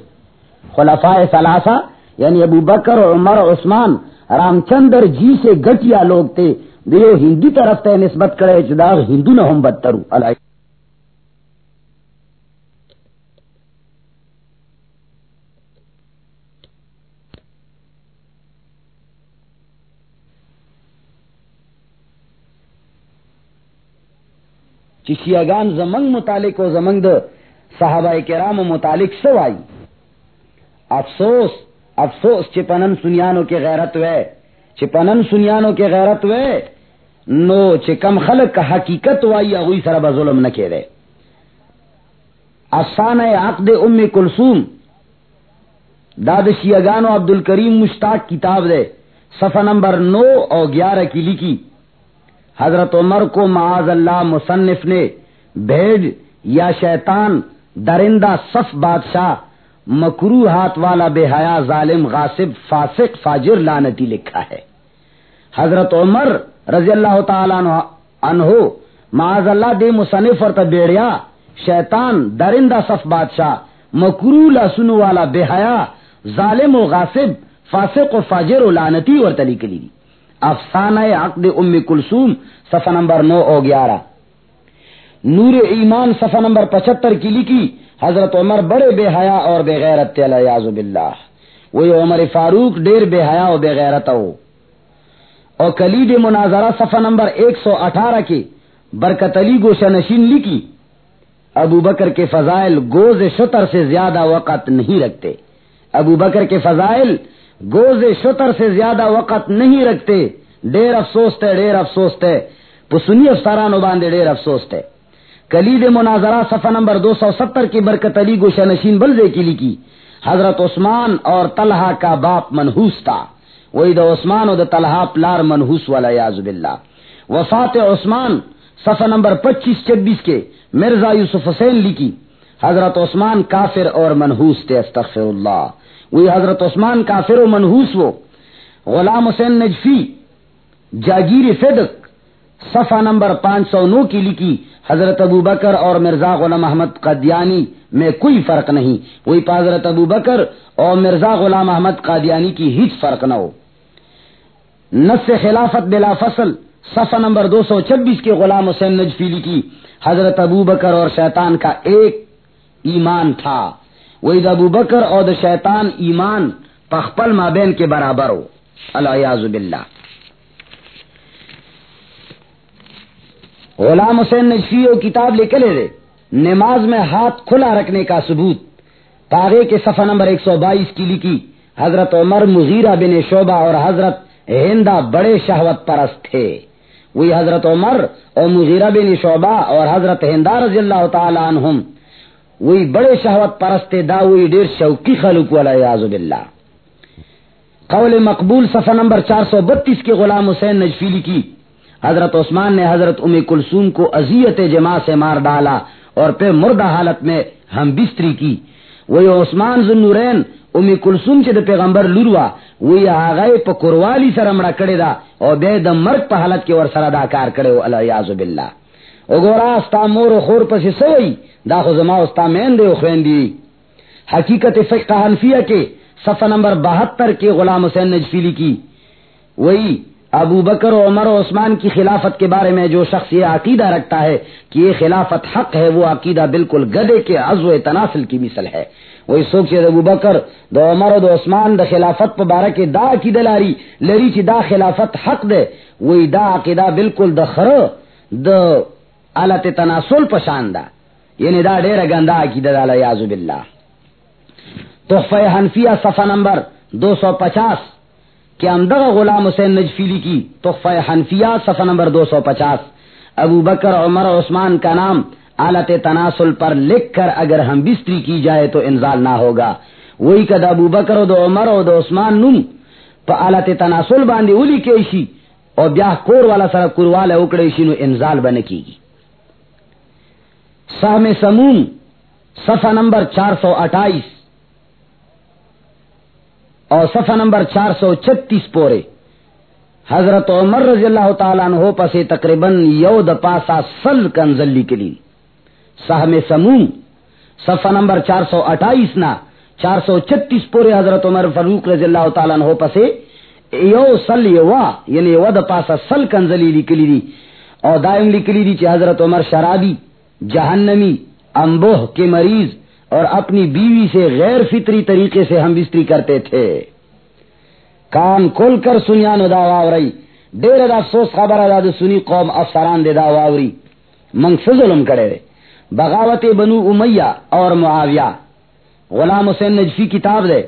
خلفائے ثلاثہ یعنی ابو بکر اور عمر، عثمان، رام چندر جی سے گٹیا لوگ تھے۔ دیو ہندی طرف تے نسبت کرے جدا ہندو نہ ہم بدترو۔ علیہ چشیاگان زمنگ متعلق و زمنگ صحابہ کرام و متعلق سو آئی افسوس افسوس چپنن سنیانو کے غیرت وے چپنن سنیانو کے غیرت وے، نو چکم خلق کا حقیقت وائی اگوئی سر ظلم نہ کے رہے افسان عقد ام کلسوم داد شیگان و عبد الکریم مشتاق کتاب دے، صفحہ نمبر نو اور گیارہ کی لکھی. حضرت عمر کو معاذ اللہ مصنف نے بھیڑ یا شیطان، درندہ صف بادشاہ، مکرو ہاتھ والا بے حیا ظالم غاصب فاسق فاجر لانتی لکھا ہے۔ حضرت عمر رضی اللہ تعالیٰ عنہ معاذ اللہ دے مصنف اور تبیڑیا، شیطان، درندہ صف بادشاہ، مکرو لسن والا بے حیا ظالم و غاصب فاسق و فاجر و لانتی اور تلی کلی افسانہ عقد ام کلسوم صفحہ نمبر نو او گیارہ۔ نور ایمان، صفحہ نمبر پچہتر کی لکھی، حضرت عمر بڑے بے حیا اور بے غیرت یاز باللہ۔ وہی عمر فاروق ڈیر بے حیا اور بے غیرت ہو۔ اور کلید مناظرہ، صفحہ نمبر ایک سو اٹھارہ کی برکت علی گوشہ نشین لکھی، ابو بکر کے فضائل گوز شتر سے زیادہ وقت نہیں رکھتے ابو بکر کے فضائل گوز شتر سے زیادہ وقت نہیں رکھتے۔ ڈیر افسوس تے، ڈیر افسوس تے۔ پسنی افسران باندھے ڈیر افسوس تے۔ کلید مناظرہ صفحہ نمبر دو سو ستر کی برکت علی گوشہ نشین بلزے کی لکھی۔ حضرت عثمان اور طلحہ کا باپ منحوس تھا۔ وہی دا عثمان اور دا طلحہ پلار منحوس والا یاز باللہ۔ وفات عثمان صفحہ نمبر پچیس چبیس کے مرزا یوسف حسین لکھی۔ حضرت عثمان کافر اور منحوس تھے استغفر اللہ وہی حضرت عثمان کافر و منحوس وہ۔ غلام حسین نجفی، جاگیر فدق صفحہ نمبر پانچ سو نو کی لکھی، حضرت ابو بکر اور مرزا غلام احمد قادیانی میں کوئی فرق نہیں۔ وہی پا حضرت ابو بکر اور مرزا غلام احمد قادیانی کی ہیچ فرق نہ ہو۔ نس خلافت بلا فصل، صفحہ نمبر دو سو چھبیس کے غلام حسین نجفیلی کی حضرت ابو بکر اور شیطان کا ایک ایمان تھا. وہی ابو بکر اور شیطان ایمان پخپل مابین کے برابر ہو. اللہ باللہ. غلام حسین نے و کتاب لے کے لے دے. نماز میں ہاتھ کھلا رکھنے کا ثبوت. تاغے کے صفحہ نمبر ایک سو بائیس کی لکھی. حضرت عمر مغیرہ بن شعبہ اور حضرت ہندا بڑے شہوت پرست تھے. وہی حضرت عمر اور مغیرہ بن شعبہ اور حضرت ہندا رضی اللہ تعالی عنہم وہی بڑے شہوت پرست دا وہی دیر شوقی خلوق والا یاز باللہ۔ قول مقبول صفحہ نمبر چار سو بتیس کے غلام حسین نجفیلی کی۔ حضرت عثمان نے حضرت ام کلسوم کو اذیت جمع سے مار ڈالا اور پھر مردہ حالت میں ہم بستری کی۔ وہی عثمان ذنورین ام کلسوم سے پیغمبر لوروا، وہی آگئے پا سر امڑا کڑے دا اور بے دم مرگ پا حالت کے ور سر ادا کار کڑے ہو اللہ یازو باللہ۔ او مور و خور پسی سوئی دا خو زما استا مین دے خوین دی حقیقت فقہ حنفیہ کے صفحہ نمبر بہتر کے غلام حسین نجفیلی کی. وہی ابو بکر و عمر و عثمان کی خلافت کے بارے میں جو شخص یہ عقیدہ رکھتا ہے کہ یہ خلافت حق ہے، وہ عقیدہ بالکل گدے کے عزو تناسل کی مثل ہے۔ وہی سوچ ابو بکر دو عمر و دو عثمان، دا خلافت پہ بارہ کے دا کی دلاری لری چی دا خلافت حق دے۔ وہی دا عقیدہ بالکل دا خر دا علت تناسل پشان دا۔ یعنی دا دیر گندا عقیدہ دا یازو باللہ تحفہ حنفیہ صفحہ نمبر دو سو پچاس کہ امدغ غلام حسین نجفیلی کی تحفہ حنفیہ صفحہ نمبر دو سو پچاس. ابو بکر، عمر، عثمان کا نام آلت تناسل پر لکھ کر اگر ہم بستری کی جائے تو انزال نہ ہوگا. وہی کد ابو بکر و دو عمر و دو عثمان نم پا آلت تناسل باندھی اولی کیشی اور بیاہ کور والا سر کروال اکڑے نو انزال بن کی گی. سہم سمون صفحہ نمبر چار سو اٹھائیس۔ اور صفحہ نمبر چار سو چھتیس پورے۔ حضرت عمر رضی اللہ تعالیٰ عنہ پسے تقریباً یو د پاسا سل کنزلی کے لیے۔ سہم سمون صفحہ نمبر چار سو اٹھائیس نا چار سو چھتیس پورے حضرت عمر فروخ رضی اللہ تعالیٰ عنہ پسے یو سل یوا یعنی یو د پاسا سل کنزلی لکلی دی اور دائم لکلی دی چی حضرت عمر شرابی۔ جہنمی امبوہ کے مریض اور اپنی بیوی سے غیر فطری طریقے سے ہم بستری کرتے تھے۔ کان کھول کر سنیا نو دا واوری ڈیر دا افسوس خبر ادا سنی قوم افسران دے دا واوری منگ ظلم کرے رے بغاوت بنو امیہ اور معاویہ۔ غلام حسین نجفی کتاب دے۔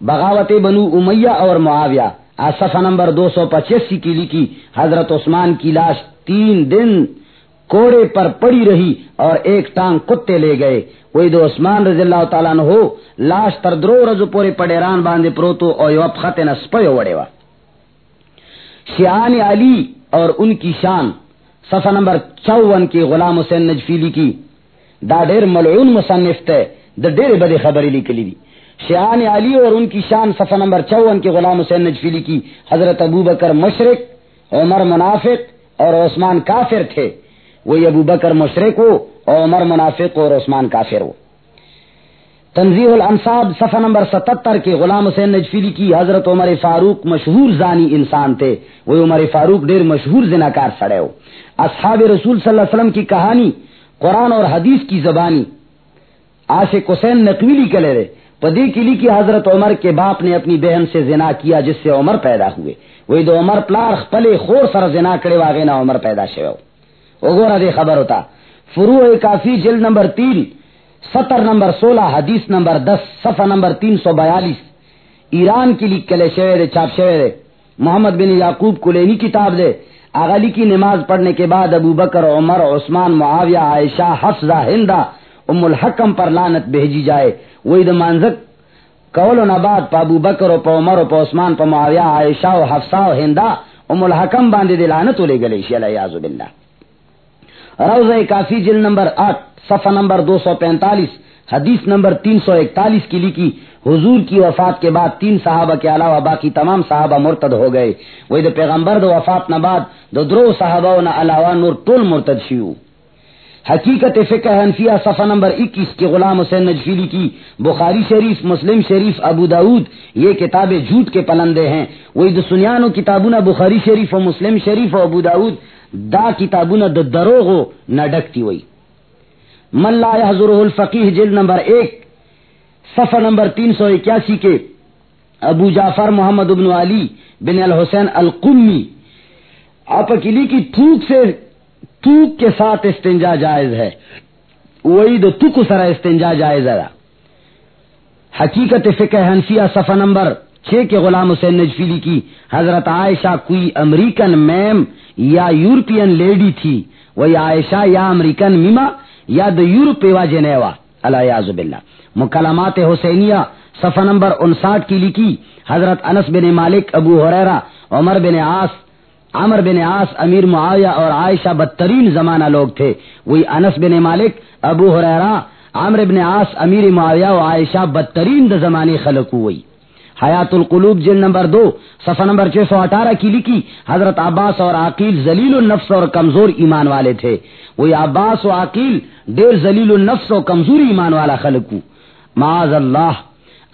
بغاوت بنو امیہ اور معاویہ۔ صفحہ نمبر دو سو پچاسی کی لکھی حضرت عثمان کی لاش تین دن کوڑے پر پڑی رہی اور ایک ٹانگ کتے لے گئے۔ وہی دو عثمان رضی اللہ تعالیٰ ہو لاش تر درو رزو پورے پڑیران باندھے پروتو اور یو خط نسپیو وڑے وا۔ شیان علی اور ان کی شان، صفحہ نمبر چون کی غلام حسین نجفیلی کی۔ دا ڈیر ملعون مصنف تے، دا ڈیر بدے خبری لکلی دی۔ شیان علی اور ان کی شان، صفحہ نمبر چون کے غلام حسین نجفیلی کی۔ حضرت ابو بکر مشرق، عمر منافق اور عثمان کافر تھے۔ وہی ابو بکر مشرق ہو اور عمر منافق اور عثمان کافر ہو۔ تنظیح الانصاب صفحہ نمبر ستتر کے غلام حسین نجفیلی کی حضرت عمر فاروق مشہور زانی انسان تھے۔ وہ عمر فاروق ڈیر مشہور زناکار سڑے ہو۔ اصحاب رسول صلی اللہ علیہ وسلم کی کہانی، قرآن اور حدیث کی زبانی۔ عاشق حسین نقویلی کے لے رہے پدی کلی کی حضرت عمر کے باپ نے اپنی بہن سے زنا کیا جس سے عمر پیدا ہوئے۔ وہی دو عمر پلار پلے خور سر زنا کرے واگے نا عمر پیدا شو گورا دے خبر ہوتا فرو کافی جلد نمبر تین ستر نمبر سولہ، حدیث نمبر دس، صفحہ نمبر تین سو بیالیس. ایران کی لکھ کلے شعر چھاپ شعر محمد بن یعقوب کلینی کتاب دے. اغلی کی نماز پڑھنے کے بعد ابو بکر، عمر، عثمان، معاویہ، عائشہ، حفظہ، ہندا، ام الحکم پر لانت بھیجی جائے. وہی مانزک کول و نباد پا ابو بکر و پا عمر و پا عثمان، پا معاویہ، عائشہ و حفصہ و ہندا، ام الحکم باندے دے لانت لے گلے شی، علیہ باللہ. روزہ کافی جل نمبر آٹھ، صفحہ نمبر دو سو پینتالیس، حدیث نمبر تین سو اکتالیس کی لکھی، حضور کی وفات کے بعد تین صحابہ کے علاوہ باقی تمام صحابہ مرتد ہو گئے۔ وہی دو پیغمبر دو وفات نہ بعد دو درو صحابہ نہ علاوہ نور ٹول مرتد شیو۔ حقیقت فقہ حنفیہ صفحہ نمبر اکیس کے غلام حسین نجفیلی کی بخاری شریف، مسلم شریف، ابو داود، یہ کتابیں جھوٹ کے پلندے ہیں۔ وہی سنیانو کتابوں بخاری شریف و مسلم شریف و ابو داود دا کتابوں نہ دروغ نہ ڈکتی ہوئی ملا حضر الفقی جلد نمبر ایک صفحہ نمبر تین سو اکیاسی کے ابو جعفر محمد ابن علی بن الحسین القمی، آپ اکیلی کی تھوک سے توک کے ساتھ استنجا جائز ہے۔ وہی دو تک سرا استنجا جائز ہے۔ حقیقت فقہ حنفیہ صفحہ نمبر چھ کے غلام حسین نجفیلی کی۔ حضرت عائشہ کوئی امریکن میم یا یورپین لیڈی تھی۔ وہی عائشہ یا امریکن میما یا دا یورپ جنیوا اللہ باللہ۔ مکلمات حسینیہ صفحہ نمبر انساٹھ کی لکھی۔ حضرت انس بن مالک، ابو حریرہ، عمر بن آس عمر بن آس امیر معاویہ اور عائشہ بدترین زمانہ لوگ تھے۔ وہی انس بن مالک، ابو حریرا عمر بن آس امیر معاویہ اور عائشہ بدترین زمانے خلق ہوئی۔ حیات القلوب جن نمبر دو، صفحہ نمبر چھ سو اٹھارہ کی لکھی، حضرت عباس اور عقیل زلیل النفس اور کمزور ایمان والے تھے۔ وہی عباس و عقیل دیر زلیل النفس اور کمزور ایمان والا خلق معاذ اللہ۔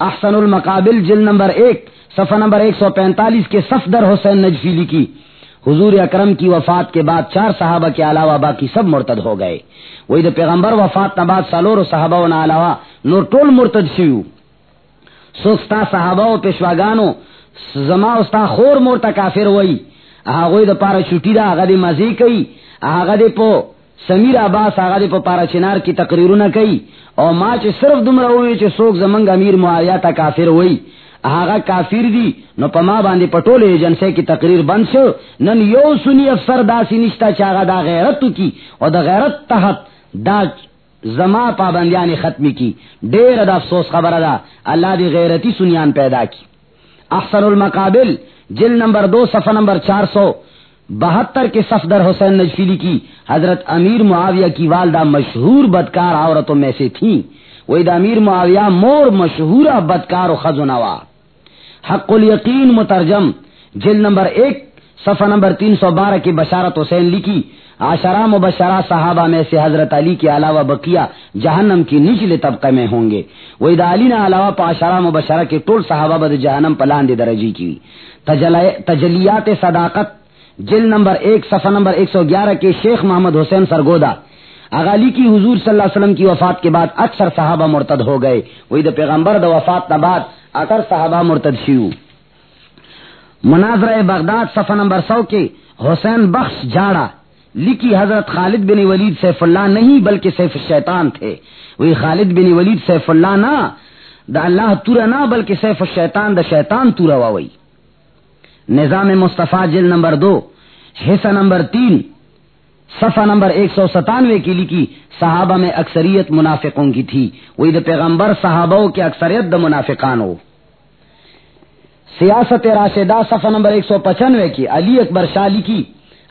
احسن المقابل جل نمبر ایک، صفحہ نمبر ایک سو پینتالیس کے صفدر حسین نجفی لکھی۔ حضور اکرم کی وفات کے بعد چار صحابہ کے علاوہ باقی سب مرتد ہو گئے۔ وہی تو پیغمبر وفات نباد سالور صحابہ علاوہ نور ٹول مرتد شیو سوستا صحابہ و پیشواگانو زما استا خور مورتا کافر وئی آغوی دا پارا چھوٹی دا آغا دی مزی کئی آغا دی پو سمیر عباس آغا دی پو پارا چنار کی تقریرون کئی او ما چی صرف دم روئی چی سوک زمنگ امیر معایا تا کافر وئی آغا کافر دی نو پما باندې پټول ایجنسی کی تقریر بند شو. نن یو سنی افسر داسی نشتا چاغا دا غیرت کی او دا غیرت تحت دا زما پابندیان ختمی کی. ډیر د افسوس خبره ده. الله دی غیرتی سنیان پیدا کی. احسن المقابل، جل نمبر دو صفحہ نمبر چار سو بہتر کے صفدر حسین نجفیلی کی. حضرت امیر معاویہ کی والدہ مشہور بدکار عورتوں میں سے تھی وہ امیر معاویہ مور مشہور بدکار و خزنوا حق الیقین مترجم، جل نمبر ایک، صفحہ نمبر تین سو بارہ کی بشارت حسین لکھی آشرا مبشرہ صحابہ میں سے حضرت علی کے علاوہ بقیہ جہنم کی نچلے طبقے میں ہوں گے۔ وہ علی نے علاوہ پاشرا مبشرہ کے ٹول صحابہ بد جہنم پلاند درجی کی۔ تجلیات صداقت، جل نمبر ایک، صفحہ نمبر ایک سو گیارہ کے شیخ محمد حسین سرگودا۔ اغالی کی حضور صلی اللہ علیہ وسلم کی وفات کے بعد اکثر صحابہ مرتد ہو گئے۔ وہی دا پیغمبر دا وفات نباد اکر صحابہ مرتد شیو۔ مناظر بغداد، صفحہ نمبر سو کے حسین بخش جاڑا۔ لکھی حضرت خالد بن ولید سیف اللہ نہیں بلکہ سیف الشیطان تھے۔ وہی خالد بن ولید سیف اللہ نہ دا اللہ تورا نہ بلکہ سیف الشیطان دا شیطان تورا واوئی نظام مصطفیٰ جل نمبر دو، حصہ نمبر تین، صفحہ نمبر ایک سو ستانوے کی لکھی صحابہ میں اکثریت منافقوں کی تھی۔ وہی دا پیغمبر صحابہ کے اکثریت دا منافقان ہو۔ سیاست راشدہ صفحہ نمبر ایک سو پچانوے کی علی اکبر شاہ لکھی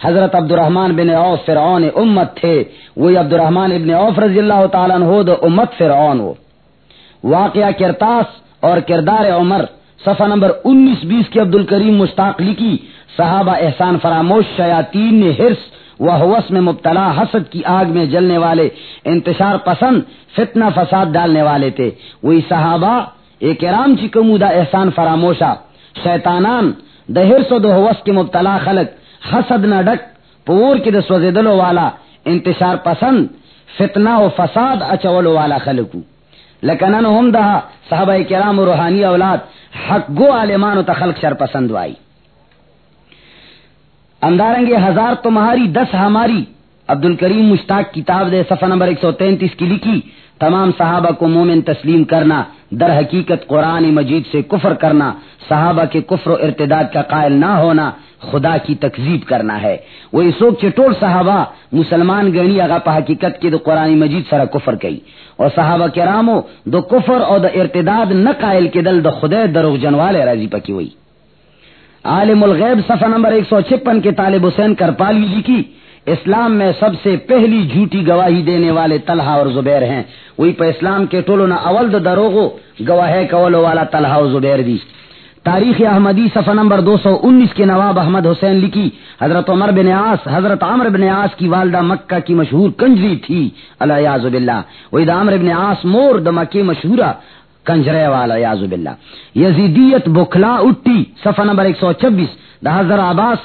حضرت عبد الرحمان بن عوف فرعون امت تھے۔ وہی عبد الرحمان ابن عوف رضی اللہ تعالیٰ عنہ امت فرعون ہو۔ واقعہ کرتاس اور کردار عمر، صفحہ نمبر انیس بیس کی عبد الکریم مشتاق لکھی صحابہ احسان فراموش شیاطین نے ہرس و حوث میں مبتلا حسد کی آگ میں جلنے والے، انتشار پسند، فتنہ فساد ڈالنے والے تھے۔ وہی صحابہ، ایک رام چی جی کمودا احسان فراموشا شیطانان دا و دا حوث کے مبتلا خلق حسد نہ ڈک، پور کی دس وزدلو والا انتشار پسند، فتنہ و فساد اچولو والا خلقو۔ لیکن ہم دہا صحابہ کرام و روحانی اولاد حق گو عالمان و تخلق شر پسند وائی۔ اندارنگے ہزار تمہاری، دس ہماری عبد الکریم مشتاق کتاب دے صفحہ نمبر ایک سو تینتیس کی لکھی تمام صحابہ کو مومن تسلیم کرنا، در حقیقت قرآن مجید سے کفر کرنا، صحابہ کے کفر و ارتداد کا قائل نہ ہونا خدا کی تکزیب کرنا ہے۔ وہ اسوک چٹور صحابہ، مسلمان گنی اگا پا حقیقت کے دو قرآن مجید سرا کفر کئی۔ اور صحابہ کرامو، دو کفر اور دا ارتداد نہ قائل کے دل دو خدے دروغ جنوالے راضی پکی ہوئی۔ عالم الغیب صفحہ نمبر ایک سو چھپن کے طالب حسین کرپالوی جی کی اسلام میں سب سے پہلی جھوٹی گواہی دینے والے طلحہ اور زبیر ہیں۔ وہی پہ اسلام کے ٹولو نہ اول دروغو گواہ کولو والا طلحہ اور زبیر دی۔ تاریخ احمدی صفحہ نمبر دو سو انیس کے نواب احمد حسین لکھی، حضرت عمر بن عاص، حضرت عمر بن عاص کی والدہ مکہ کی مشہور کنجری تھی۔ اللہ باللہ۔ وہی عمر بن عاص مور د مکی مشہورہ کنجرے والا یاز باللہ۔ یزیدیت بکھلا اٹھی، صفحہ نمبر ایک سو چھبیس۔ دا حضر عباس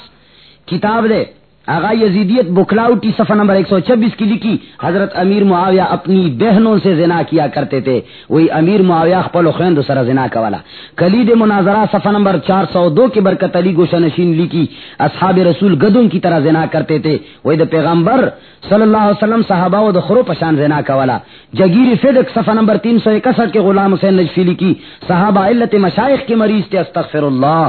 کتاب دے۔ آغا یزیدیت بکھلاؤٹی صفحہ نمبر ایک سو چھبیس کی لکھی، حضرت امیر معاویہ اپنی بہنوں سے زنا کیا کرتے تھے۔ وہی امیر معاویہ خپل خویند سر زنا کا والا کلید مناظرہ صفحہ نمبر چار سو دو کے برکت علی گوشہ نشین لکھی، اصحاب رسول گدوں کی طرح زنا کرتے تھے۔ وہی دا پیغمبر صلی اللہ علیہ وسلم صحابہ و خرو پشان زنا کا والا جگیر فدق صفحہ نمبر تین سو اکسٹھ کے غلام حسین نجفی لکھی، صحابہ علت مشائق کے مریض تھے، استغفر اللہ۔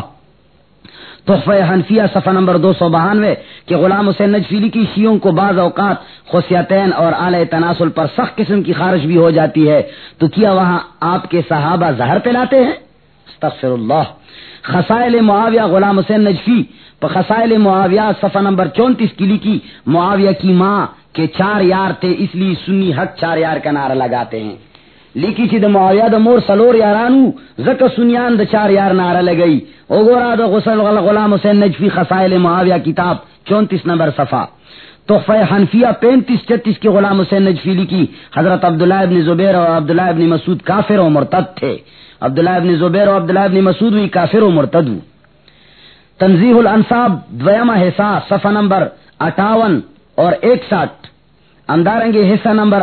تحفہ حنفیہ صفحہ نمبر دو سو بہانوے، کہ غلام حسین نجفیلی کی شیوں کو بعض اوقات خصیتین اور اعلی تناسل پر سخت قسم کی خارش بھی ہو جاتی ہے، تو کیا وہاں آپ کے صحابہ زہر پلاتے ہیں؟ استغفر اللہ۔ خسائل معاویہ، غلام حسین نجفی خسائل معاویہ صفحہ نمبر چونتیس کی معاویہ کی ماں کے چار یار تھے، اس لیے سنی حق چار یار کا نعرہ لگاتے ہیں۔ لیکی چی دا معاویہ دا مور سلور یارانو زکا سنیان دا چار یار نارا لگئی او گورا دا غسل غلام حسین نجفی خسائل معاویہ کتاب چونتیس نمبر صفا تحفہ حنفیہ پینتیس، چتیس کی غلام حسین نجفی لکی حضرت عبداللہ ابن زبیر اور عبداللہ ابن مسعود کافر و مرتد تھے. عبداللہ ابن زبیر اور عبداللہ ابن مسعود بھی کافر و مرتد تنزیح الانصاب دویمہ حصہ صفحہ نمبر اٹھاون اور ایک ساٹھ. اندارنگے حصہ نمبر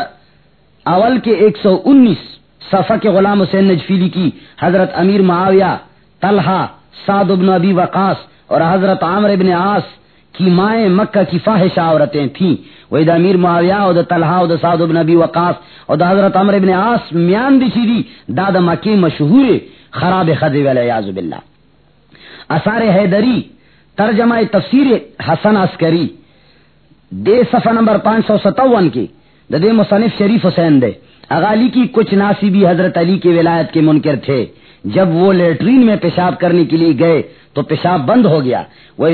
اول کے ایک سو انیس صفح کے غلام حسین نجفیلی کی حضرت امیر معاویہ، طلحہ، سعد ابن ابی وقاص اور حضرت عامر ابن عاص کی مائیں مکہ کی فاحشہ عورتیں تھیں۔ وہی دا امیر معاویہ اور دا طلحہ اور دا سعد ابن ابی وقاص اور دا حضرت عامر ابن عاص میان دی چیدی دا دا مکی مشہور خراب خضی ولی عیاذ باللہ۔ اثار حیدری، ترجمہ تفسیر حسن عسکری، دے صفحہ نمبر پانچ سو ستاون کی ددے مصنف شریف حسین دے اغالی کی کچھ ناصبی حضرت علی کے ولایت کے منکر تھے. جب وہ لیٹرین میں پیشاب کرنے کے لیے گئے تو پیشاب بند ہو گیا. وہ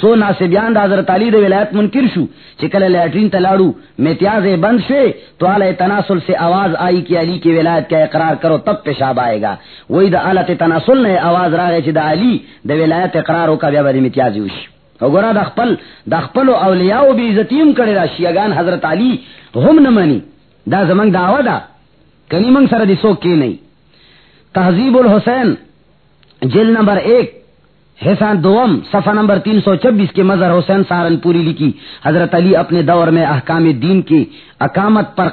سو ناسبیان دا حضرت علی دے ولایت منکر شو. چکل لیٹرین تلاڑو میتیاز بند شے تو علی تناسل سے آواز آئی کہ علی کی ولایت کا اقرار کرو، تب پیشاب آئے گا. وہی دا علی تناسل نے آواز را گئے دا علی دا ولایت اقرار ہو کا بیا بدی میتیازی ہوشی وګورا د خپل د خپل اولیاء او بی عزتیم کړي را شیعاګان حضرت علی هم نه مني دا زمنگ داوا دا کنی منگ سر دي سو کې تہذیب الحسین جیل نمبر ایک حسان دوم صفحہ نمبر تین سو چبیس کے مظہر حسین سہارنپوری لکھی حضرت علی اپنے دور میں احکام دین کی اقامت پر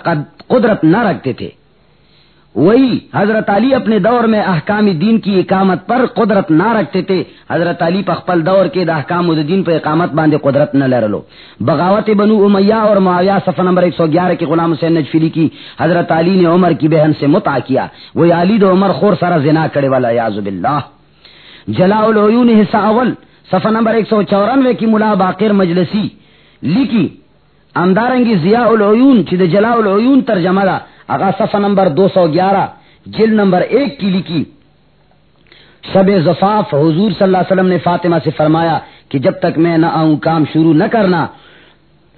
قدرت نہ رکھتے تھے. وہی حضرت علی اپنے دور میں احکام دین کی اقامت پر قدرت نہ رکھتے تھے۔ حضرت علی پخپل دور کے احکام الدین پر اقامت باندھے قدرت نہ لرلو بغاوت بنو امیہ اور معاویہ صفحہ نمبر ایک سو گیارہ کے غلام حسین نجفری کی حضرت علی نے عمر کی بہن سے متا کیا۔ وہ علی دو عمر خور سارا زنا کرے والا یاز باللہ۔ جلا العیون حصہ اول، صفحہ نمبر ایک سو چورانوے کی ملا باقر مجلسی۔ لکھی امدارنگی ضیاء العیون چید جلا العیون ترجمہ دا۔ اگا صفحہ نمبر دو سو گیارہ جل نمبر ایک کی لکھی۔ شب زفاف، حضور صلی اللہ علیہ وسلم نے فاطمہ سے فرمایا کہ جب تک میں نہ آؤں، کام شروع نہ کرنا،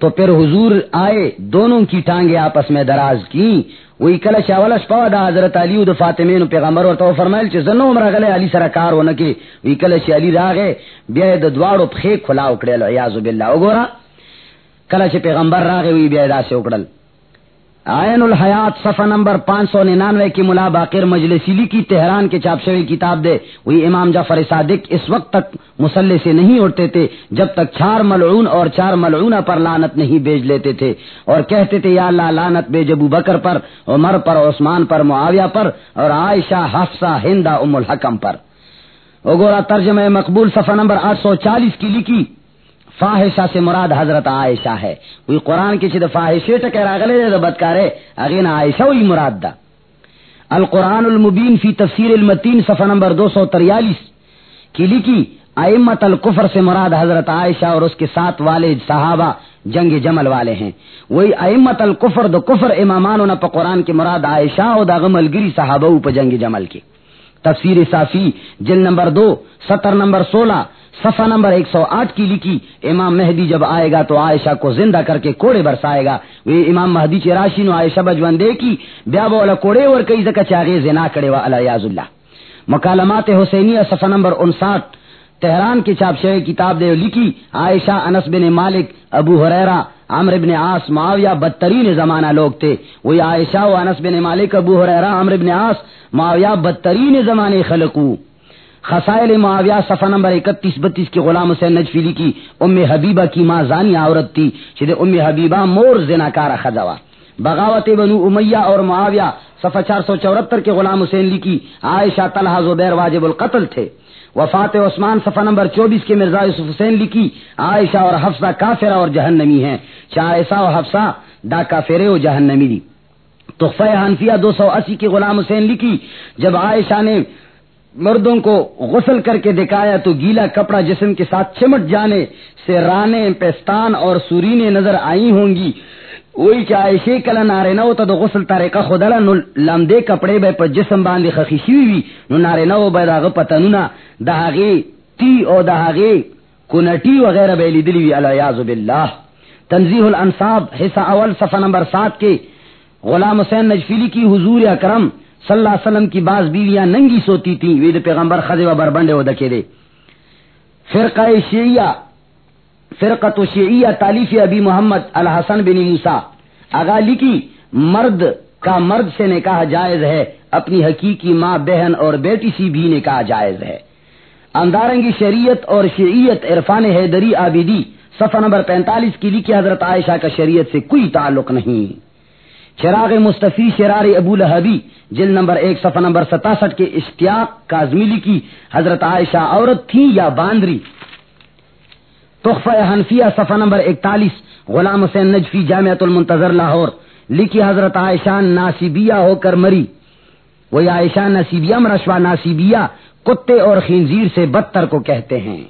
تو پھر حضور آئے، دونوں کی ٹانگیں آپس میں دراز کی وہی کل شاولش پوا دا حضرت علی د فاطمه نو پیغمبر ورته فرمایل چې زنو عمر غله علی سره کار ونه کی وی کله چې علی راغې بیا د دواړو په خلا وکړل یاذ بالله وګوره کله چې پیغمبر راغې وی بیا داسې وکړل آئین الحیات، صفحہ نمبر پانچ سو ننانوے کی ملا باقر مجلسیلی کی، تہران کے چاپ شوی کتاب دے۔ وہی امام جعفر صادق اس وقت تک مسلح سے نہیں اٹھتے تھے، جب تک چار ملعون اور چار ملعون پر لانت نہیں بیچ لیتے تھے۔ اور کہتے تھے، یا اللہ لانت بے جبو بکر پر، عمر پر، عثمان پر، معاویہ پر اور عائشہ، حفصہ ہندا ام الحکم پر۔ اگورا ترجمہ مقبول، صفحہ نمبر آٹھ سو چالیس کی لکھی فاحشہ سے مراد حضرت عائشہ ہے۔ وہی قرآن کی چھ فاحشے ٹکے راغلے دے بدکارے اگین عائشہ وہی مراد دا۔ القرآن المبین فی تفسیر المتین صفحہ نمبر دو سو تریالیس کی لکھی، ائمت الکفر سے مراد حضرت عائشہ اور اس کے ساتھ والے صحابہ جنگ جمل والے ہیں۔ وہی ائمت الکفر دو کفر امامان نہ قرآن کے مراد عائشہ اور دا غمل گری صحابہ پہ جنگ جمل کے تفسیر صافی، جل نمبر دو ستر نمبر سولہ، صفحہ نمبر ایک سو آٹھ کی لکھی۔ امام مہدی جب آئے گا تو عائشہ کو زندہ کر کے کوڑے برسائے گا۔ وہ امام مہدی چراشی نو عائشہ بجون دے کی بیا بولا کوڑے اور کئی زکا چاگے زنا کرے وا علیہ اللہ مکالمات حسینیہ، صفحہ نمبر انساٹھ۔ تہران کی چاپ شہ کتاب دے لکھی۔ عائشہ انس بن مالک، ابو حریرا عمر ابن عاص معاویہ بدترین زمانہ لوگ تھے۔ وہی عائشہ و انس بن مالک، ابو حریرا عمر ابن عاص، معاویہ بدترین زمانے خلقو خسائل معاویہ صفحہ نمبر اکتیس، بتیس کی غلام حسین نجفیلی کی ام حبیبہ کی ماں زانی عورت تھی شد ام حبیبہ مور زنا کارا خزوا بغاوت بنو امیہ اور معاویہ صفحہ چار سو چورہتر کے غلام حسین لکھی عائشہ، طلحہ، زبیر، واجب القتل تھے۔ وفات عثمان صفحہ نمبر چوبیس کے مرزا یوسف حسین لکھی، عائشہ اور حفصہ کافرہ اور جہنمی ہیں۔ عائشہ اور حفصہ دا کافرے و جہنمی دی۔ تحفہ حنفیہ دو سو اسی کے غلام حسین لکھی، جب عائشہ نے مردوں کو غسل کر کے دکھایا تو گیلا کپڑا جسم کے ساتھ چمٹ جانے سے رانے، پستان اور سورینے نظر آئی ہوں گی۔ وہی کیا کلا نارے نو تو غسل تارے کا خدا نو لمدے کپڑے بے پر جسم باندھے خخیشی ہوئی نو نارے نو بے داغ پتنونا دہاگے تی او دہاگے کنٹی وغیرہ بے لی دلی علیہ باللہ۔ تنزیح الانصاب، حصہ اول، صفحہ نمبر سات کے۔ غلام حسین نجفیلی کی حضور اکرم صلی اللہ علیہ وسلم کی بعض بیویاں ننگی سوتی تھی وید پیغمبر خزے و بربنڈے و دکے دے۔ فرقہ شیعہ فرقت و شیعہ تالیف ابی محمد الحسن بن موسا اگا لکی مرد کا مرد سے نکاح جائز ہے، اپنی حقیقی ماں، بہن اور بیٹی سی بھی نکاح جائز ہے۔ اندارنگی شریعت اور شیعیت عرفان حیدری آبیدی، صفحہ نمبر پینتالیس کی لکھی حضرت عائشہ کا شریعت سے کوئی تعلق نہیں۔ چراغ مستفی شرار ابو لہبی جل نمبر ایک، صفحہ نمبر ستاسٹھ کے اشتیاق کازمیلی کی حضرت عائشہ عورت تھی یا باندری؟ تحفہ حنفیہ صفحہ نمبر اکتالیس، غلام حسین نجفی جامعت المنتظر لاہور۔ لکھی حضرت عائشہ ناسیبیہ ہو کر مری۔ وہ عائشہ نصیبیہ مرشوا ناسیبیہ کتے اور خنزیر سے بدتر کو کہتے ہیں۔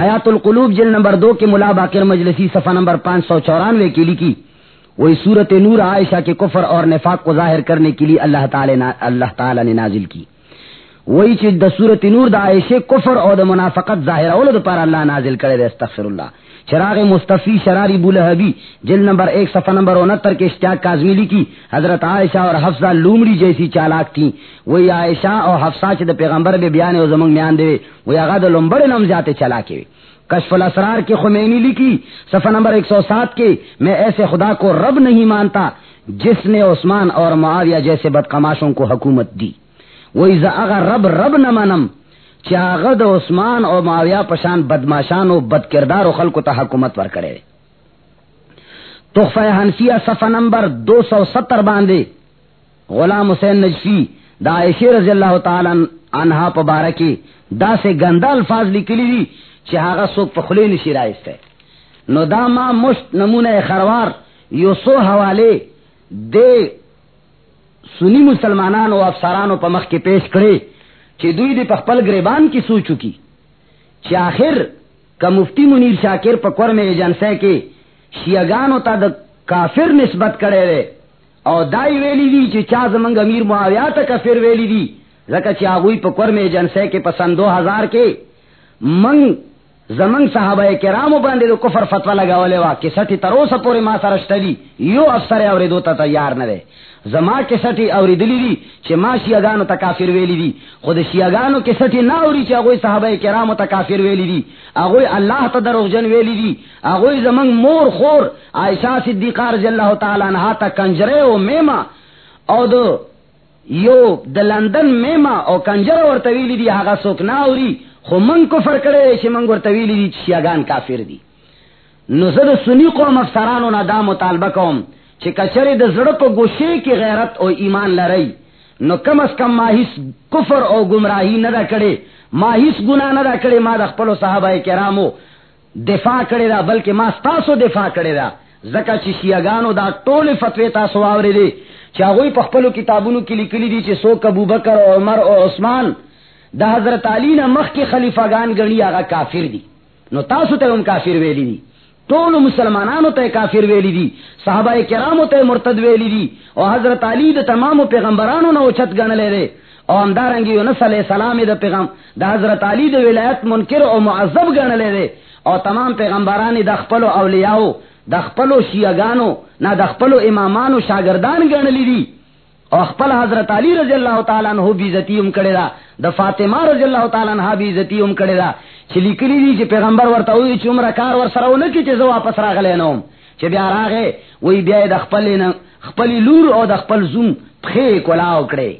حیات القلوب جل نمبر دو کے ملا باقر مجلسی صفحہ نمبر پانچ سو چورانوے کی لکھی۔ وہی صورت نور عائشہ کے کفر اور نفاق کو ظاہر کرنے کے لیے اللہ تعالی اللہ تعالی نے نازل کی۔ وہی چیز دا صورت نور دا عائشہ کفر اور دا منافقت ظاہر اولد پر اللہ نازل کرے دے، استغفر اللہ. چراغ مصطفی شراری بولہبی جل نمبر ایک، صفحہ نمبر انہتر کے اشتیاق کازمیلی کی حضرت عائشہ اور حفظہ لومڑی جیسی چالاک تھی وہی عائشہ اور حفصہ چد پیغمبر بے بیان و زمنگ میان دے وہی اغاد لمبڑے نم جاتے چلا کے کشف الاسرار کی خمینی لکھی. صفحہ نمبر ایک سو سات کے، میں ایسے خدا کو رب نہیں مانتا جس نے عثمان اور معاویہ جیسے بدقماشوں کو حکومت دی. وہ اگر رب رب نہ منم چاغد عثمان اور معاویہ پشان بدماشان و بد کردار و خلق تا حکومت پر کرے۔ تحفہ حنفیہ صفحہ نمبر دو سو ستر باندھے غلام حسین نجفی دا عائشہ رضی اللہ تعالی عنہا پبارکی دا سے گندا الفاظ لکلی دی چی هغه څوک په خلی نشي راځته نو دا ما مشت نمونه خروار یو سو حواله دے سنی مسلمانانو او افسرانو په مخ کې پیش کړي چې دوی د پخپل گریبان کی سوچ چکی چې آخر کا مفتی منیر شاکر په کور میں جنسه کې شیعاګانو ته د کافر نسبت کړي وي او دای ویلی دی چې چا زمنګ امیر معاویہ ته کافر ویلی دی زکه چې هغه په کور میں جنسه کې پسند 2000 کې من زمنګ صحابه کرامو باندې د کفر فتوا لگاولې وا کې سټي تر اوسه پورې ما سره شتلی یو افسر اورېدو ته تیار نه دی. زما کې سټي اورېدلې دي چې ما شیعاګانو ته کافر ویلي دي. خود شیعاګانو کې سټي نه اوري چې هغه صحابه کرامو ته کافر ویلي دي. هغه الله ته دروغجن ویلي دي. هغه زمنګ مور، خور عائشہ صدیقہ رضی الله تعالی عنها ته کنجره او میما او دو یو د لندن میما او کنجره ورته ویلي دي. هغه څوک نه اوري. خو من کفر کرے چې من ورته ویلی دي شیعاګان کافر دي. نو زه د سنی قوم افسرانو نه دا مطالبه کوم چې کچره د زړه په گوشه کې غیرت او ایمان لري. نو کم از کم ما کفر او گمراهی نه دا کړي ما هیڅ ګناه نه دا کړي ما د خپل صحابه کرامو دفاع کړي دا بلکې ما تاسو دفاع کړي دا زکه چې شیعاګانو دا ټول فتوی تاسو واورې دي چې هغه په خپل کتابونو کې لیکلي دي چې څوک ابوبکر او عمر او عثمان دا حضرت علی نه مخ کې خلیفګان غنی هغه کافر دي. نو تاسو ته هم کافر ویلی دي. ټول مسلمانانو ته کافر ویلی دي. صحابه کرامو ته مرتد ویلی دي. او حضرت علی د تمام پیغمبرانو نه اوچت غنلې دي او همدارنګ یونس علی السلام د پیغام د حضرت علی د ولایت منکر او معذب غنلې دي او تمام پیغمبران د خپل اولیاءو د خپل شیعاګانو نه د خپل امامانو شاګردان غنلې دي. او خپل حضرت علی رضی اللہ تعالی عنہ بی عزتی ام کړي دا. د فاطمه رضی اللہ تعالی عنہ بی عزتی ام کړي دا. چې لیکلی دي چې پیغمبر ورته وی چې عمر کار ور سره ونه کی چې زه واپس راغلی نوم چې بیا راغې وی بیا د خپل نه خپل لور او د خپل زوم پخې کولاو کړي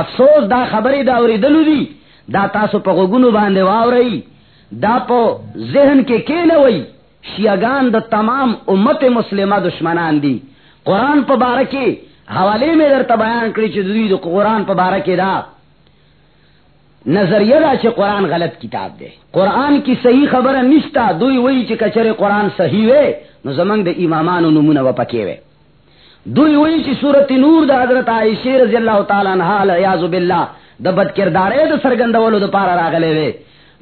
افسوس دا خبرې دا اوریدلو دي دا تاسو په غوګونو باندې واوري دا په ذهن کې کېنه وای شیعاګان د تمام امت مسلمه دشمنان دي قرآن په بارکه حوالے میں در بیان کری چی دوی دو قرآن پا بارکی دا. نظریہ دا چی قرآن غلط کتاب دے. قرآن کی صحیح خبر نشتا، دوی وی چی کچر قرآن صحیح وے، نو زمنگ دا امامانو نمونہ و پکے وے. دوی وی چی صورت نور دا حضرت عائشہ رضی اللہ تعالی عنہ، علیاذ باللہ، دا بد کردارے دا سرگندولو دا پارا راغلے وے.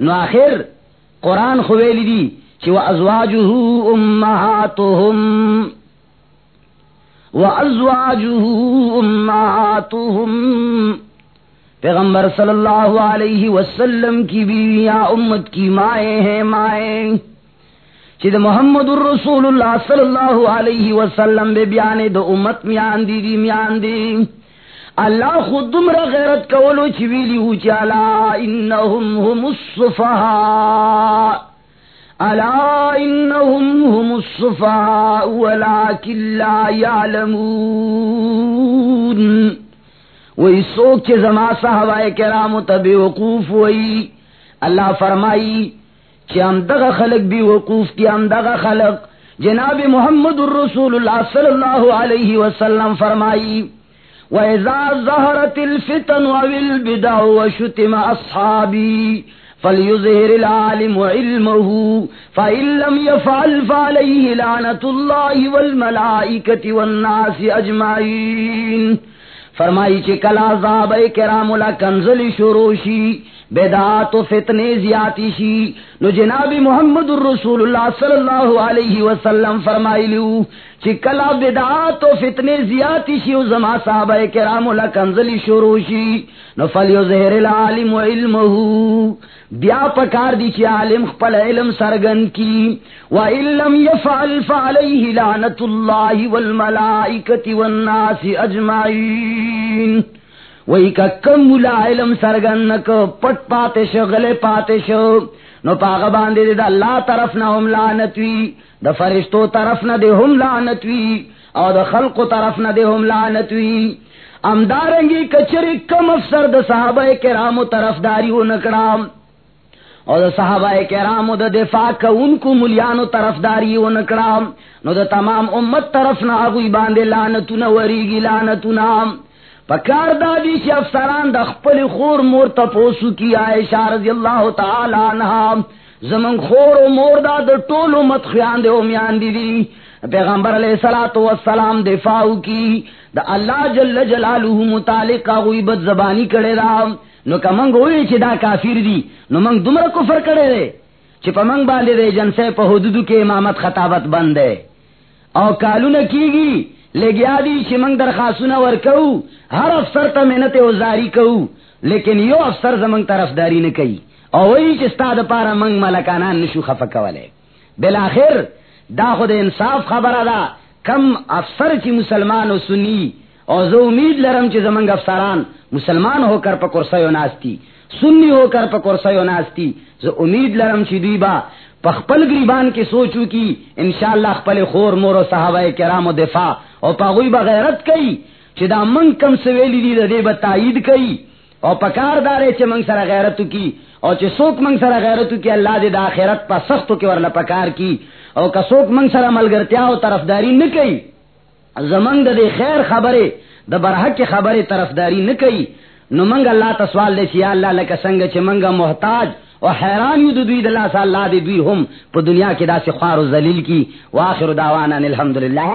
نو آخر قرآن خویلی دی چی و ازواجہو امہاتہم. پیغمبر صلی اللہ علیہ وسلم کی بیویاں امت کی مائیں ہیں، مائیں۔ چد محمد الرسول اللہ صلی اللہ علیہ وسلم بے بیانے دو امت میان دی دی میان دی۔ اللہ خود دمرا غیرت کولو چویلی اوچالا انہم هم الصفحاء الا انهم هم الصفاء ولكن لا يعلمون. وہی سوک کے زما صحابہ کرام تبی وقوف ہوئی. اللہ فرمائی کہ ہم دغ خلق بھی وقوف کی، ہم دغ خلق. جناب محمد الرسول اللہ صلی اللہ علیہ وسلم فرمائی، وَإِذَا ظَهَرَتِ الْفِتَنُ وَالْبِدَعُ وَشُتِمَ أَصْحَابِي فليظهر العالم علمه، فإن لم يفعل فعليه لعنة الله والملائكة والناس أجمعين۔ فرمائی چی کلا عذاب کرام لکنزل کنزل شروشی بیدات و فتنے زیاتی شی۔ نو جناب محمد الرسول اللہ صلی اللہ علیہ وسلم فرمائی لیو چی کلا بدعات و فتنے زیاتی شی و زما صحابہ کرام لا کنزل شروشی نو فلیو زہر العالم و علمہو۔ بیا پکار دی چی عالم خپل علم سرگن کی۔ و علم یفعل فعلیہ لعنت اللہ والملائکت والناس اجمعین۔ وہی کا کم ملا علم سرگن نکو پٹ پاتے شو غلے پاتے شو نو پاغ باندے دے دا اللہ طرف نہ ہم لعنتوی، دا فرشتو طرف نہ دے ہم لعنتوی او دا خلق طرف نہ دے ہم لعنتوی. امدارنگی کچری کم افسر دا صحابہ کرام طرف داری و نکڑام اور صحابہ کرام د دفاع کا ان کو ملیانو طرفداری و نکڑام نو د تمام امت طرف نہ اگوی باندے لعنتنا وریگی لعنتنا پکار دادی چی افسران دا خپل خور مور تپوسو کی عائشہ رضی اللہ تعالی عنہ. زمن خور و مور دا دا طولو متخیان دے امیان دی دی. پیغمبر علیہ السلام والسلام دفاعو کی. دا اللہ جل جلالہ متعلق آگوی بد زبانی کڑے دا. نو که منگ ہوئی چی دا کافر دی. نو منگ دمر کفر کڑے دے. چی پا منگ باندے دے جنسے پا حدودو کے امامت خطابت بند دے او کالو نکیگی لگیا دی چی منگ درخواستونا ورکو، ہر افسر تا محنت اوزاری کو لیکن یو افسر زمنگ طرف طرفداری نکی او وہی چی ستا دا پارا منگ ملکانان نشو خفکا والے بلاخر دا خود انصاف خبر دا کم افسر چی مسلمان و سنی اور زو امید لرم چی زمنگ افسران مسلمان ہو کر پکر سیو ناستی، سنی ہو کر پکر سیو ناستی۔ زو امید لرم چی دوی با پخپل گریبان کے سوچو کی انشاءاللہ خپل خور، مور و صحابہ کرام و دفاع اور پاغوی بغیرت کئی چی دا منگ کم سویلی دی دا دے با تائید کئی اور پکار دارے چی منگ سر غیرتو کی اور چی سوک منگ سر غیرتو کی اللہ دے دا آخرت پا سختو کے ورلہ پکار کی اور کسوک منگ سر ملگرتیا و طرفداری نکئی زمنگ دا دے خیر خبرے دا برحق کی خبرے طرفداری نکئی نو منگ اللہ تسوال دے چی اللہ لکا سنگ چی منگا محتاج اور حیران یو دوی دلہ سا اللہ دے دوی ہم پا دنیا کی دا سی خوار و ذلیل کی واخر دعوانا الحمدللہ.